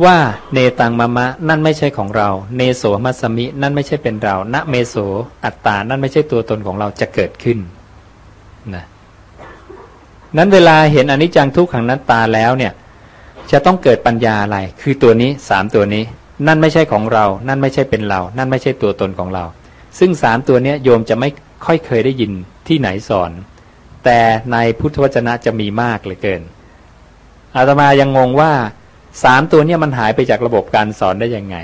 ว่าเนตังมะมะ นั่นไม่ใช่ของเรา เนโสมัสมิ นั่นไม่ใช่เป็นเรา ณเมโสอัตตา นั่นไม่ใช่ตัวตนของเราจะเกิดขึ้นนะนั้นเวลาเห็นอนิจจังทุกขังนัตตาแล้วเนี่ย จะต้องเกิดปัญญาอะไร คือตัวนี้สามตัวนี้ นั่นไม่ใช่ของเรา นั่นไม่ใช่เป็นเรา นั่นไม่ใช่ตัวตนของเรา ซึ่งสามตัวเนี้ยโยมจะไม่ค่อยเคยได้ยินที่ไหนสอน แต่ในพุทธวจนะจะมีมากเลยเกินอาตมายังงงว่า สามตัวเนี่ยมันหายไปจากระบบการสอนได้ยังไง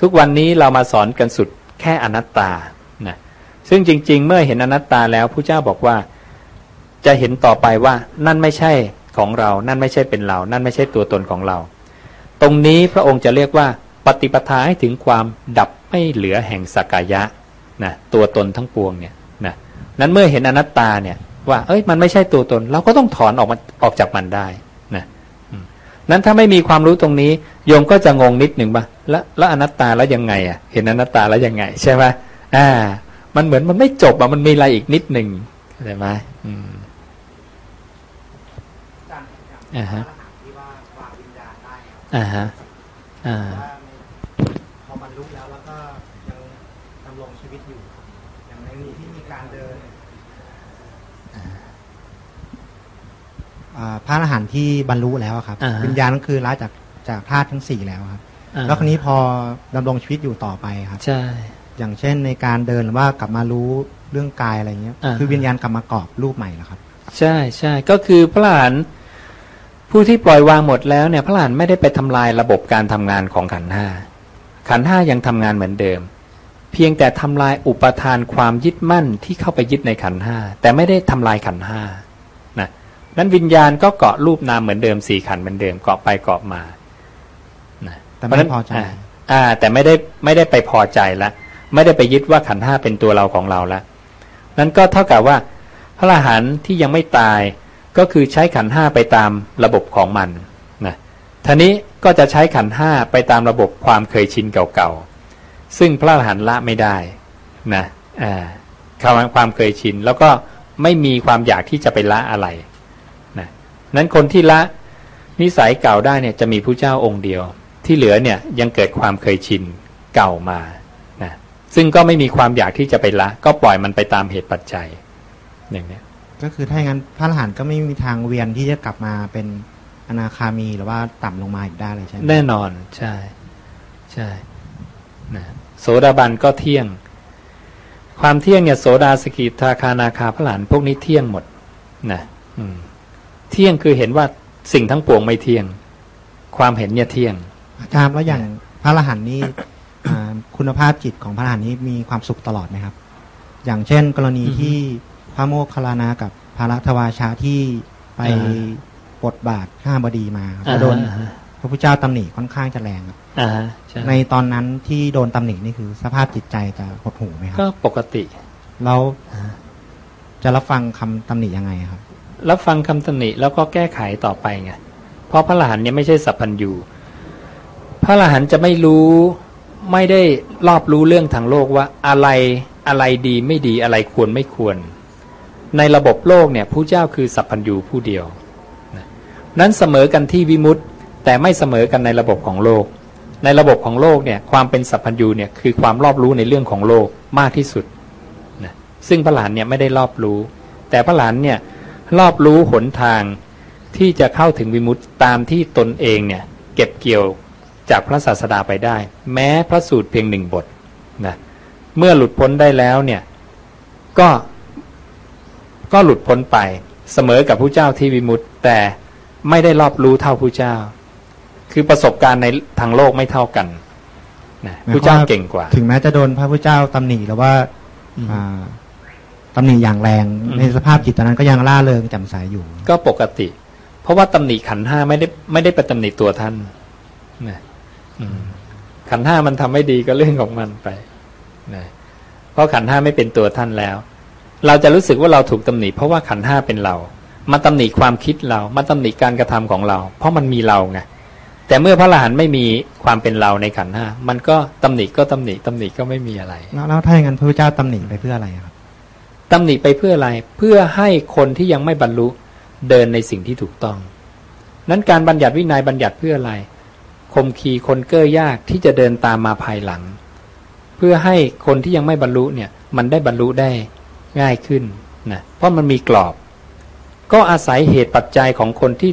ทุกวันนี้เรามาสอนกันสุดแค่อนัตตานะซึ่งจริง ๆ เมื่อเห็นอนัตตาแล้วผู้เจ้าบอกว่า จะเห็นต่อไปว่านั่นไม่ใช่ของเรา นั่นไม่ใช่เป็นเรา นั่นไม่ใช่ตัวตนของเรา ตรงนี้พระองค์จะเรียกว่าปฏิปทาให้ถึงความดับไม่เหลือแห่งสักกายะนะตัวตนทั้งปวงเนี่ยนะนั้นเมื่อเห็นอนัตตาเนี่ยว่า เอ้ยมันไม่ใช่ตัวตน เราก็ต้องถอนออกมาออกจากมันได้ นั้นถ้าไม่มีความรู้ตรงนี้โยมก็จะงงนิดหนึ่งปะแล้วแล้วอนัตตาแล้วยังไงอะ เห็นอนัตตาแล้วยังไง ใช่ไหมอ่า มันเหมือนมันไม่จบอะมันมีอะไรอีกนิดหนึ่งใช่ไหมอืมอ่าฮะอ่าฮะอ่าพอมันรู้แล้วแล้วก็ยังดำรงชีวิตอยู่อย่างในนี้ที่มีการเดิน พระอรหันต์ที่บรรลุแล้วครับ วิญญาณก็คือละจากจากธาตุทั้งสี่แล้วครับ แล้วคราวนี้พอดำรงชีวิตอยู่ต่อไปครับใช่อย่างเช่นในการเดินหรือว่ากลับมารู้เรื่องกายอะไรเงี้ย คือวิญญาณกลับมากรอบรูปใหม่แล้วครับ ใช่ใช่ก็คือพระอรหันต์ผู้ที่ปล่อยวางหมดแล้วเนี่ยพระอรหันต์ไม่ได้ไปทำลายระบบการทำงานของขันห้า ขันห้ายังทำงานเหมือนเดิม เพียงแต่ทำลายอุปทานความยึดมั่นที่เข้าไปยึดในขันห้าแต่ไม่ได้ทำลายขันห้า นะนั้นวิญญาณก็เกาะรูปนามเหมือนเดิมสี่ขันเหมือนเดิมเกาะไปเกาะมานะแต่ไม่พอใจอ่า แต่ไม่ได้ไม่ได้ไปพอใจแล้วไม่ได้ไปยึดว่าขันห้าเป็นตัวเราของเราแล้วนั้นก็เท่ากับว่า พระอรหันต์ที่ยังไม่ตายก็คือใช้ขันห้าไปตามระบบของมันนะท่านี้ก็จะใช้ขันห้าไปตามระบบความเคยชินเก่าๆ ซึ่งพระอรหันต์ละไม่ได้นะอ่าความเคยชิน แล้วก็ไม่มีความอยากที่จะไปละอะไร นะนั้นคนที่ละนิสัยเก่าได้เนี่ยจะมีผู้เจ้าองค์เดียว ที่เหลือเนี่ยยังเกิดความเคยชินเก่ามานะซึ่งก็ไม่มีความอยากที่จะไปละ ก็ปล่อยมันไปตามเหตุปัจจัยอย่างนี้ก็คือถ้าอย่างนั้นพระอรหันต์ก็ไม่มีทางเวียนที่จะกลับมาเป็นอนาคามีหรือว่าต่ำลงมาอีกได้เลยใช่ไหมแน่นอนใช่ใช่นะโสดาบันก็เที่ยง ความเที่ยงเนี่ยโสดาสกิทาคานาคาพระหลานพวกนี้เที่ยงหมดนะอืม เที่ยงคือเห็นว่าสิ่งทั้งปวงไม่เที่ยง ความเห็นเนี่ยเที่ยง อาจารย์แล้วอย่างพระอรหันต์นี่คุณภาพจิตของพระอรหันต์นี้มีความสุขตลอดไหมครับ อย่างเช่น กรณีที่พระโมคคัลลานากับพระรัตวาชาที่ไปปดบาทข้าบดีมาโดนพระพุทธเจ้าตำหนิค่อนข้างจะแรงครับในตอนนั้นที่โดนตำหนินี่คือสภาพจิตใจจะหดหูไหมครับ ก็ปกติ แล้วจะรับฟังคำตำหนิยังไงครับ รับฟังคำตำหนิแล้วก็แก้ไขต่อไปไงเพราะพระหลานเนี่ยไม่ใช่สัพพัญญูพระหลานจะไม่รู้ไม่ได้รอบรู้เรื่องทางโลกว่าอะไรอะไรดีไม่ดีอะไรควรไม่ควร ในระบบโลกเนี่ยผู้เจ้าคือสัพพัญญูผู้เดียว นั้นเสมอกันที่วิมุตต์แต่ไม่เสมอกันในระบบของโลก ในระบบของโลกเนี่ยความเป็นสัพพัญญูเนี่ยคือความรอบรู้ในเรื่องของโลกมากที่สุดนะซึ่งพระหลานเนี่ยไม่ได้รอบรู้ แต่พระหลานเนี่ย รอบรู้หนทางที่จะเข้าถึงวิมุตต์ตามที่ตนเองเนี่ย เก็บเกี่ยวจากพระศาสดาไปได้ แม้พระสูตรเพียงหนึ่งบทนะเมื่อหลุดพ้นได้แล้วเนี่ย ก็ก็หลุดพ้นไป เสมอกับผู้เจ้าที่วิมุตต์แต่ไม่ได้รอบรู้เท่าผู้เจ้า คือประสบการณ์ในทางโลกไม่เท่ากันนะผู้เจ้าเก่งกว่า ถึงแม้จะโดนพระพุทธเจ้าตำหนิหรือว่า ตำหนิอย่างแรง ในสภาพจิตตอนนั้นก็ยังล่าเริงจำสายอยู่ ก็ปกติ เพราะว่าตำหนิขันห้าไม่ได้ไม่ได้ไปตำหนิตัวท่านนะขันห้ามันทำไม่ดีก็เรื่องของมันไปนะเพราะขันห้าไม่เป็นตัวท่านแล้ว เราจะรู้สึกว่าเราถูกตำหนิเพราะว่าขันห้าเป็นเรา มาตำหนิความคิดเรา มาตำหนิการกระทำของเรา เพราะมันมีเราไงแต่เมื่อพระอรหันต์ไม่มีความเป็นเราในขันห้ามันก็ตำหนิก็ตำหนิตำหนิก็ไม่มีอะไร แล้วถ้าอย่างนั้นพระเจ้าตำหนิไปเพื่ออะไรครับ ตำหนิไปเพื่ออะไร เพื่อให้คนที่ยังไม่บรรลุเดินในสิ่งที่ถูกต้อง นั้นการบัญญัติวินัยบัญญัติเพื่ออะไร คมขีคนเก้อยากที่จะเดินตามมาภายหลัง เพื่อให้คนที่ยังไม่บรรลุเนี่ย มันได้บรรลุได้ง่ายขึ้นนะเพราะมันมีกรอบ ก็อาศัยเหตุปัจจัยของคนที่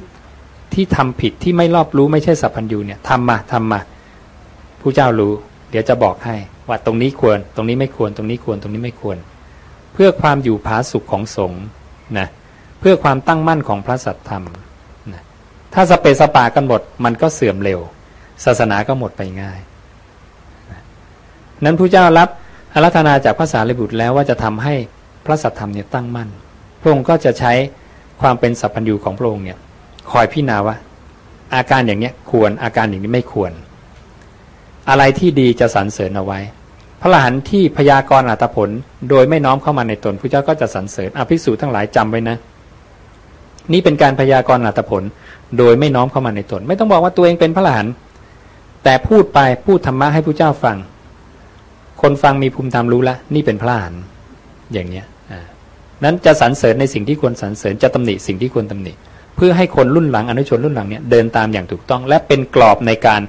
ที่ทำผิดที่ไม่รอบรู้ไม่ใช่สัพพัญญูเนี่ยทำมาทำมาผู้เจ้ารู้ เดี๋ยวจะบอกให้ ว่าตรงนี้ควร ตรงนี้ไม่ควร ตรงนี้ควร ตรงนี้ไม่ควร เพื่อความอยู่ผาสุขของสงฆ์นะเพื่อความตั้งมั่นของพระสัตธรรมนะถ้าสเปสปากันหมดมันก็เสื่อมเร็ว ศาสนาก็หมดไปง่ายนะนั้นผู้เจ้ารับอารัธนาจากพระสารีบุตรแล้วว่าจะทำให้พระสัทธรรมเนี่ยตั้งมั่น พระองค์ก็จะใช้ความเป็นสัพพัญญูของพระองค์เนี่ยคอยพิจารณาว่าอาการอย่างเนี้ยควรอาการอย่างนี้ไม่ควร อะไรที่ดีจะสรรเสริญเอาไว้ พระหลานที่พยากรณ์อัตผล โดยไม่น้อมเข้ามาในตนพระเจ้าก็จะสรรเสริญอภิสูจทั้งหลายจำไว้นะ นี่เป็นการพยากรณ์อัตผล โดยไม่น้อมเข้ามาในตน ไม่ต้องบอกว่าตัวเองเป็นพระหลานแต่พูดไปพูดธรรมะให้ผู้เจ้าฟัง คนฟังมีภูมิธรรมรู้ล้วนี่เป็นพระหลานอย่างเนี้ยนั้นจะสรรเสริญในสิ่งที่ควรสรรเสริญจะตำหนิสิ่งที่ควรตำหนิเพื่อให้คนรุ่นหลังอนุชนรุ่นหลังเนี่ยเดินตามอย่างถูกต้อง และเป็นกรอบในการ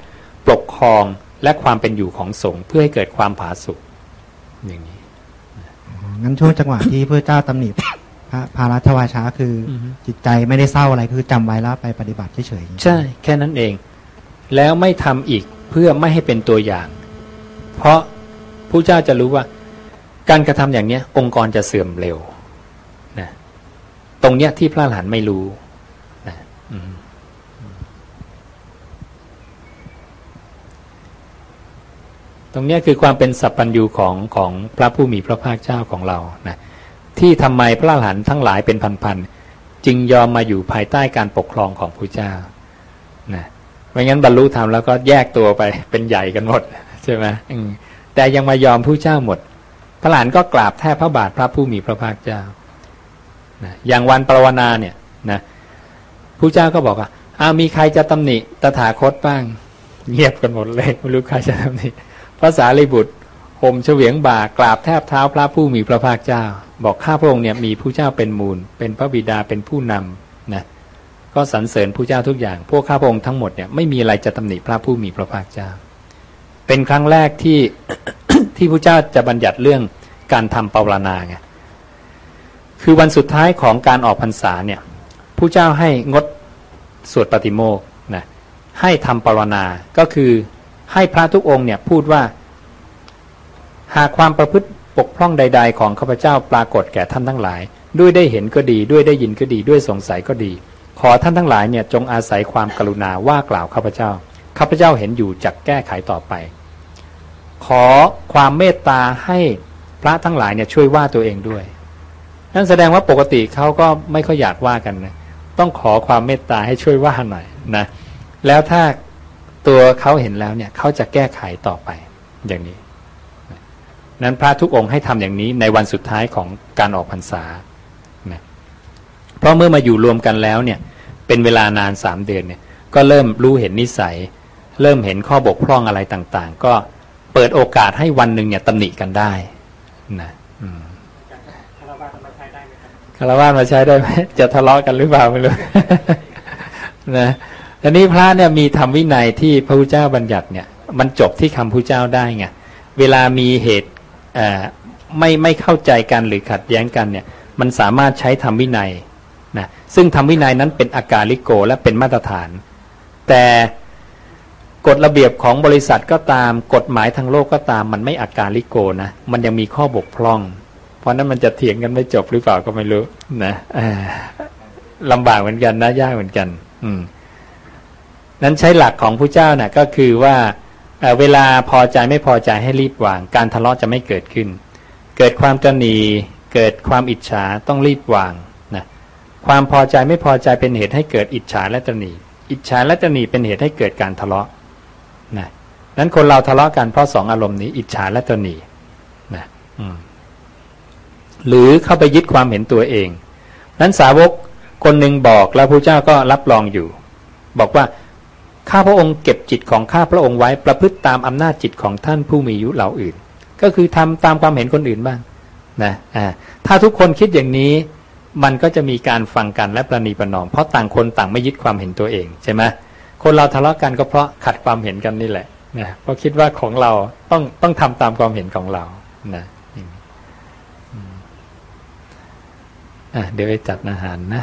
ปกครอง และความเป็นอยู่ของสงฆ์เพื่อให้เกิดความผาสุกอย่างนี้งั้นช่วงจังหวะที่พระเจ้าตำหนิพระพารัตวาชาคือจิตใจไม่ได้เศร้าอะไรคือจำไว้แล้วไปปฏิบัติเฉยๆใช่ แค่นั้นเอง แล้วไม่ทำอีกเพื่อไม่ให้เป็นตัวอย่าง เพราะผู้เจ้าจะรู้ว่า การกระทำอย่างเนี้ย องค์กรจะเสื่อมเร็วนะตรงเนี้ยที่พระหลานไม่รู้นะ ตรงนี้คือความเป็นสัพพัญญูของของพระผู้มีพระภาคเจ้าของเรานะที่ทำไมพระหลานทั้งหลายเป็นพันๆจึงยอมมาอยู่ภายใต้การปกครองของพระเจ้านะไม่งั้นบรรลุธรรมแล้วก็แยกตัวไปเป็นใหญ่กันหมดใช่ไหมแต่ยังมายอมผู้เจ้าหมด พระหลานก็กราบแทบพระบาทพระผู้มีพระภาคเจ้านะอย่างวันปรวนาเนี่ยนะผู้เจ้าก็บอกว่าอามีใครจะตำหนิตถาคตบ้าง เงียบกันหมดเลยไม่รู้ใครจะตำหนิ ภาษาลิบุตรห่มเฉวียงบ่ากราบแทบเท้าพระผู้มีพระภาคเจ้า บอกข้าพระองค์เนี่ยมีผู้เจ้าเป็นมูล เป็นพระบิดาเป็นผู้นำนะก็สรรเสริญผู้เจ้าทุกอย่าง พวกข้าพระองค์ทั้งหมดเนี่ยไม่มีอะไรจะตำหนิพระผู้มีพระภาคเจ้า เป็นครั้งแรกที่ที่ผู้เจ้าจะบัญญัติเรื่องการทำปารณาไงคือวันสุดท้ายของการออกพรรษาเนี่ยผู้เจ้าให้งดสวดปฏิโมกนะให้ทำปารณาก็คือ ให้พระทุกองค์เนี่ยพูดว่า หากความประพฤติปกพร่องใด ๆ ของข้าพเจ้าปรากฏแก่ท่านทั้งหลาย ด้วยได้เห็นก็ดีด้วยได้ยินก็ดีด้วยสงสัยก็ดี ขอท่านทั้งหลายเนี่ยจงอาศัยความกรุณาว่ากล่าวข้าพเจ้าข้าพเจ้าเห็นอยู่จักแก้ไขต่อไป ขอความเมตตาให้พระทั้งหลายเนี่ยช่วยว่าตัวเองด้วย นั่นแสดงว่าปกติเขาก็ไม่ค่อยอยากว่ากันนะต้องขอความเมตตาให้ช่วยว่าหน่อยนะแล้วถ้า ตัวเขาเห็นแล้วเนี่ยเขาจะแก้ไขต่อไปอย่างนี้ นั้นพระทุกองค์ให้ทำอย่างนี้ในวันสุดท้ายของการออกพรรษาเพราะเมื่อมาอยู่รวมกันแล้วเนี่ยเป็นเวลานานสามเดือนเนี่ยก็เริ่มรู้เห็นนิสัย เริ่มเห็นข้อบกพร่องอะไรต่าง ๆ ก็เปิดโอกาสให้วันหนึ่งเนี่ยตำหนิกันได้นะคารวะมาใช้ได้ไหมคารวะมาใช้ได้ไหมจะทะเลาะกันหรือเปล่าไม่รู้นะ ทีนี้พระเนี่ยมีธรรมวินัยที่พระพุทธเจ้าบัญญัติเนี่ยมันจบที่คำพุทธเจ้าได้ไงเวลามีเหตุไม่ไม่เข้าใจกันหรือขัดแย้งกันเนี่ยมันสามารถใช้ธรรมวินัยนะซึ่งธรรมวินัยนั้นเป็นอากาลิโกและเป็นมาตรฐาน แต่กฎระเบียบของบริษัทก็ตามกฎหมายทางโลกก็ตาม มันไม่อากาลิโกนะมันยังมีข้อบกพร่อง เพราะนั้นมันจะเถียงกันไม่จบหรือเปล่าก็ไม่รู้นะลำบากเหมือนกันนะยากเหมือนกัน อืม นั้นใช้หลักของผู้เจ้านะ่ะก็คือว่าเวลาพอใจไม่พอใจให้รีบวาง การทะเลาะจะไม่เกิดขึ้น เกิดความตนีเกิดความอิจฉาต้องรีบวางนะความพอใจไม่พอใจเป็นเหตุให้เกิดอิจฉาและตนีอิจฉาและตนีเป็นเหตุให้เกิดการทะเลาะนะนั้นคนเราทะเลาะกันเพราะสองอารมณ์นี้ อิจฉาและตนีนะหรือเข้าไปยึดความเห็นตัวเอง นั้นสาวกคนหนึ่งบอกแล้วพระเจ้าก็รับรองอยู่ บอกว่า ข้าพระองค์เก็บจิตของข้าพระองค์ไว้ประพฤติตามอำนาจจิตของท่านผู้มีอายุเหล่าอื่น ก็คือทำตามความเห็นคนอื่นบ้างนะอ่าถ้าทุกคนคิดอย่างนี้มันก็จะมีการฟังกันและประนีประนอม เพราะต่างคนต่างไม่ยึดความเห็นตัวเองใช่ไหมคนเราทะเลาะกันก็เพราะขัดความเห็นกันนี่แหละนะเพราะคิดว่าของเราต้องต้องทำตามความเห็นของเรานะอ่าเดี๋ยวไปจัดอาหารนะ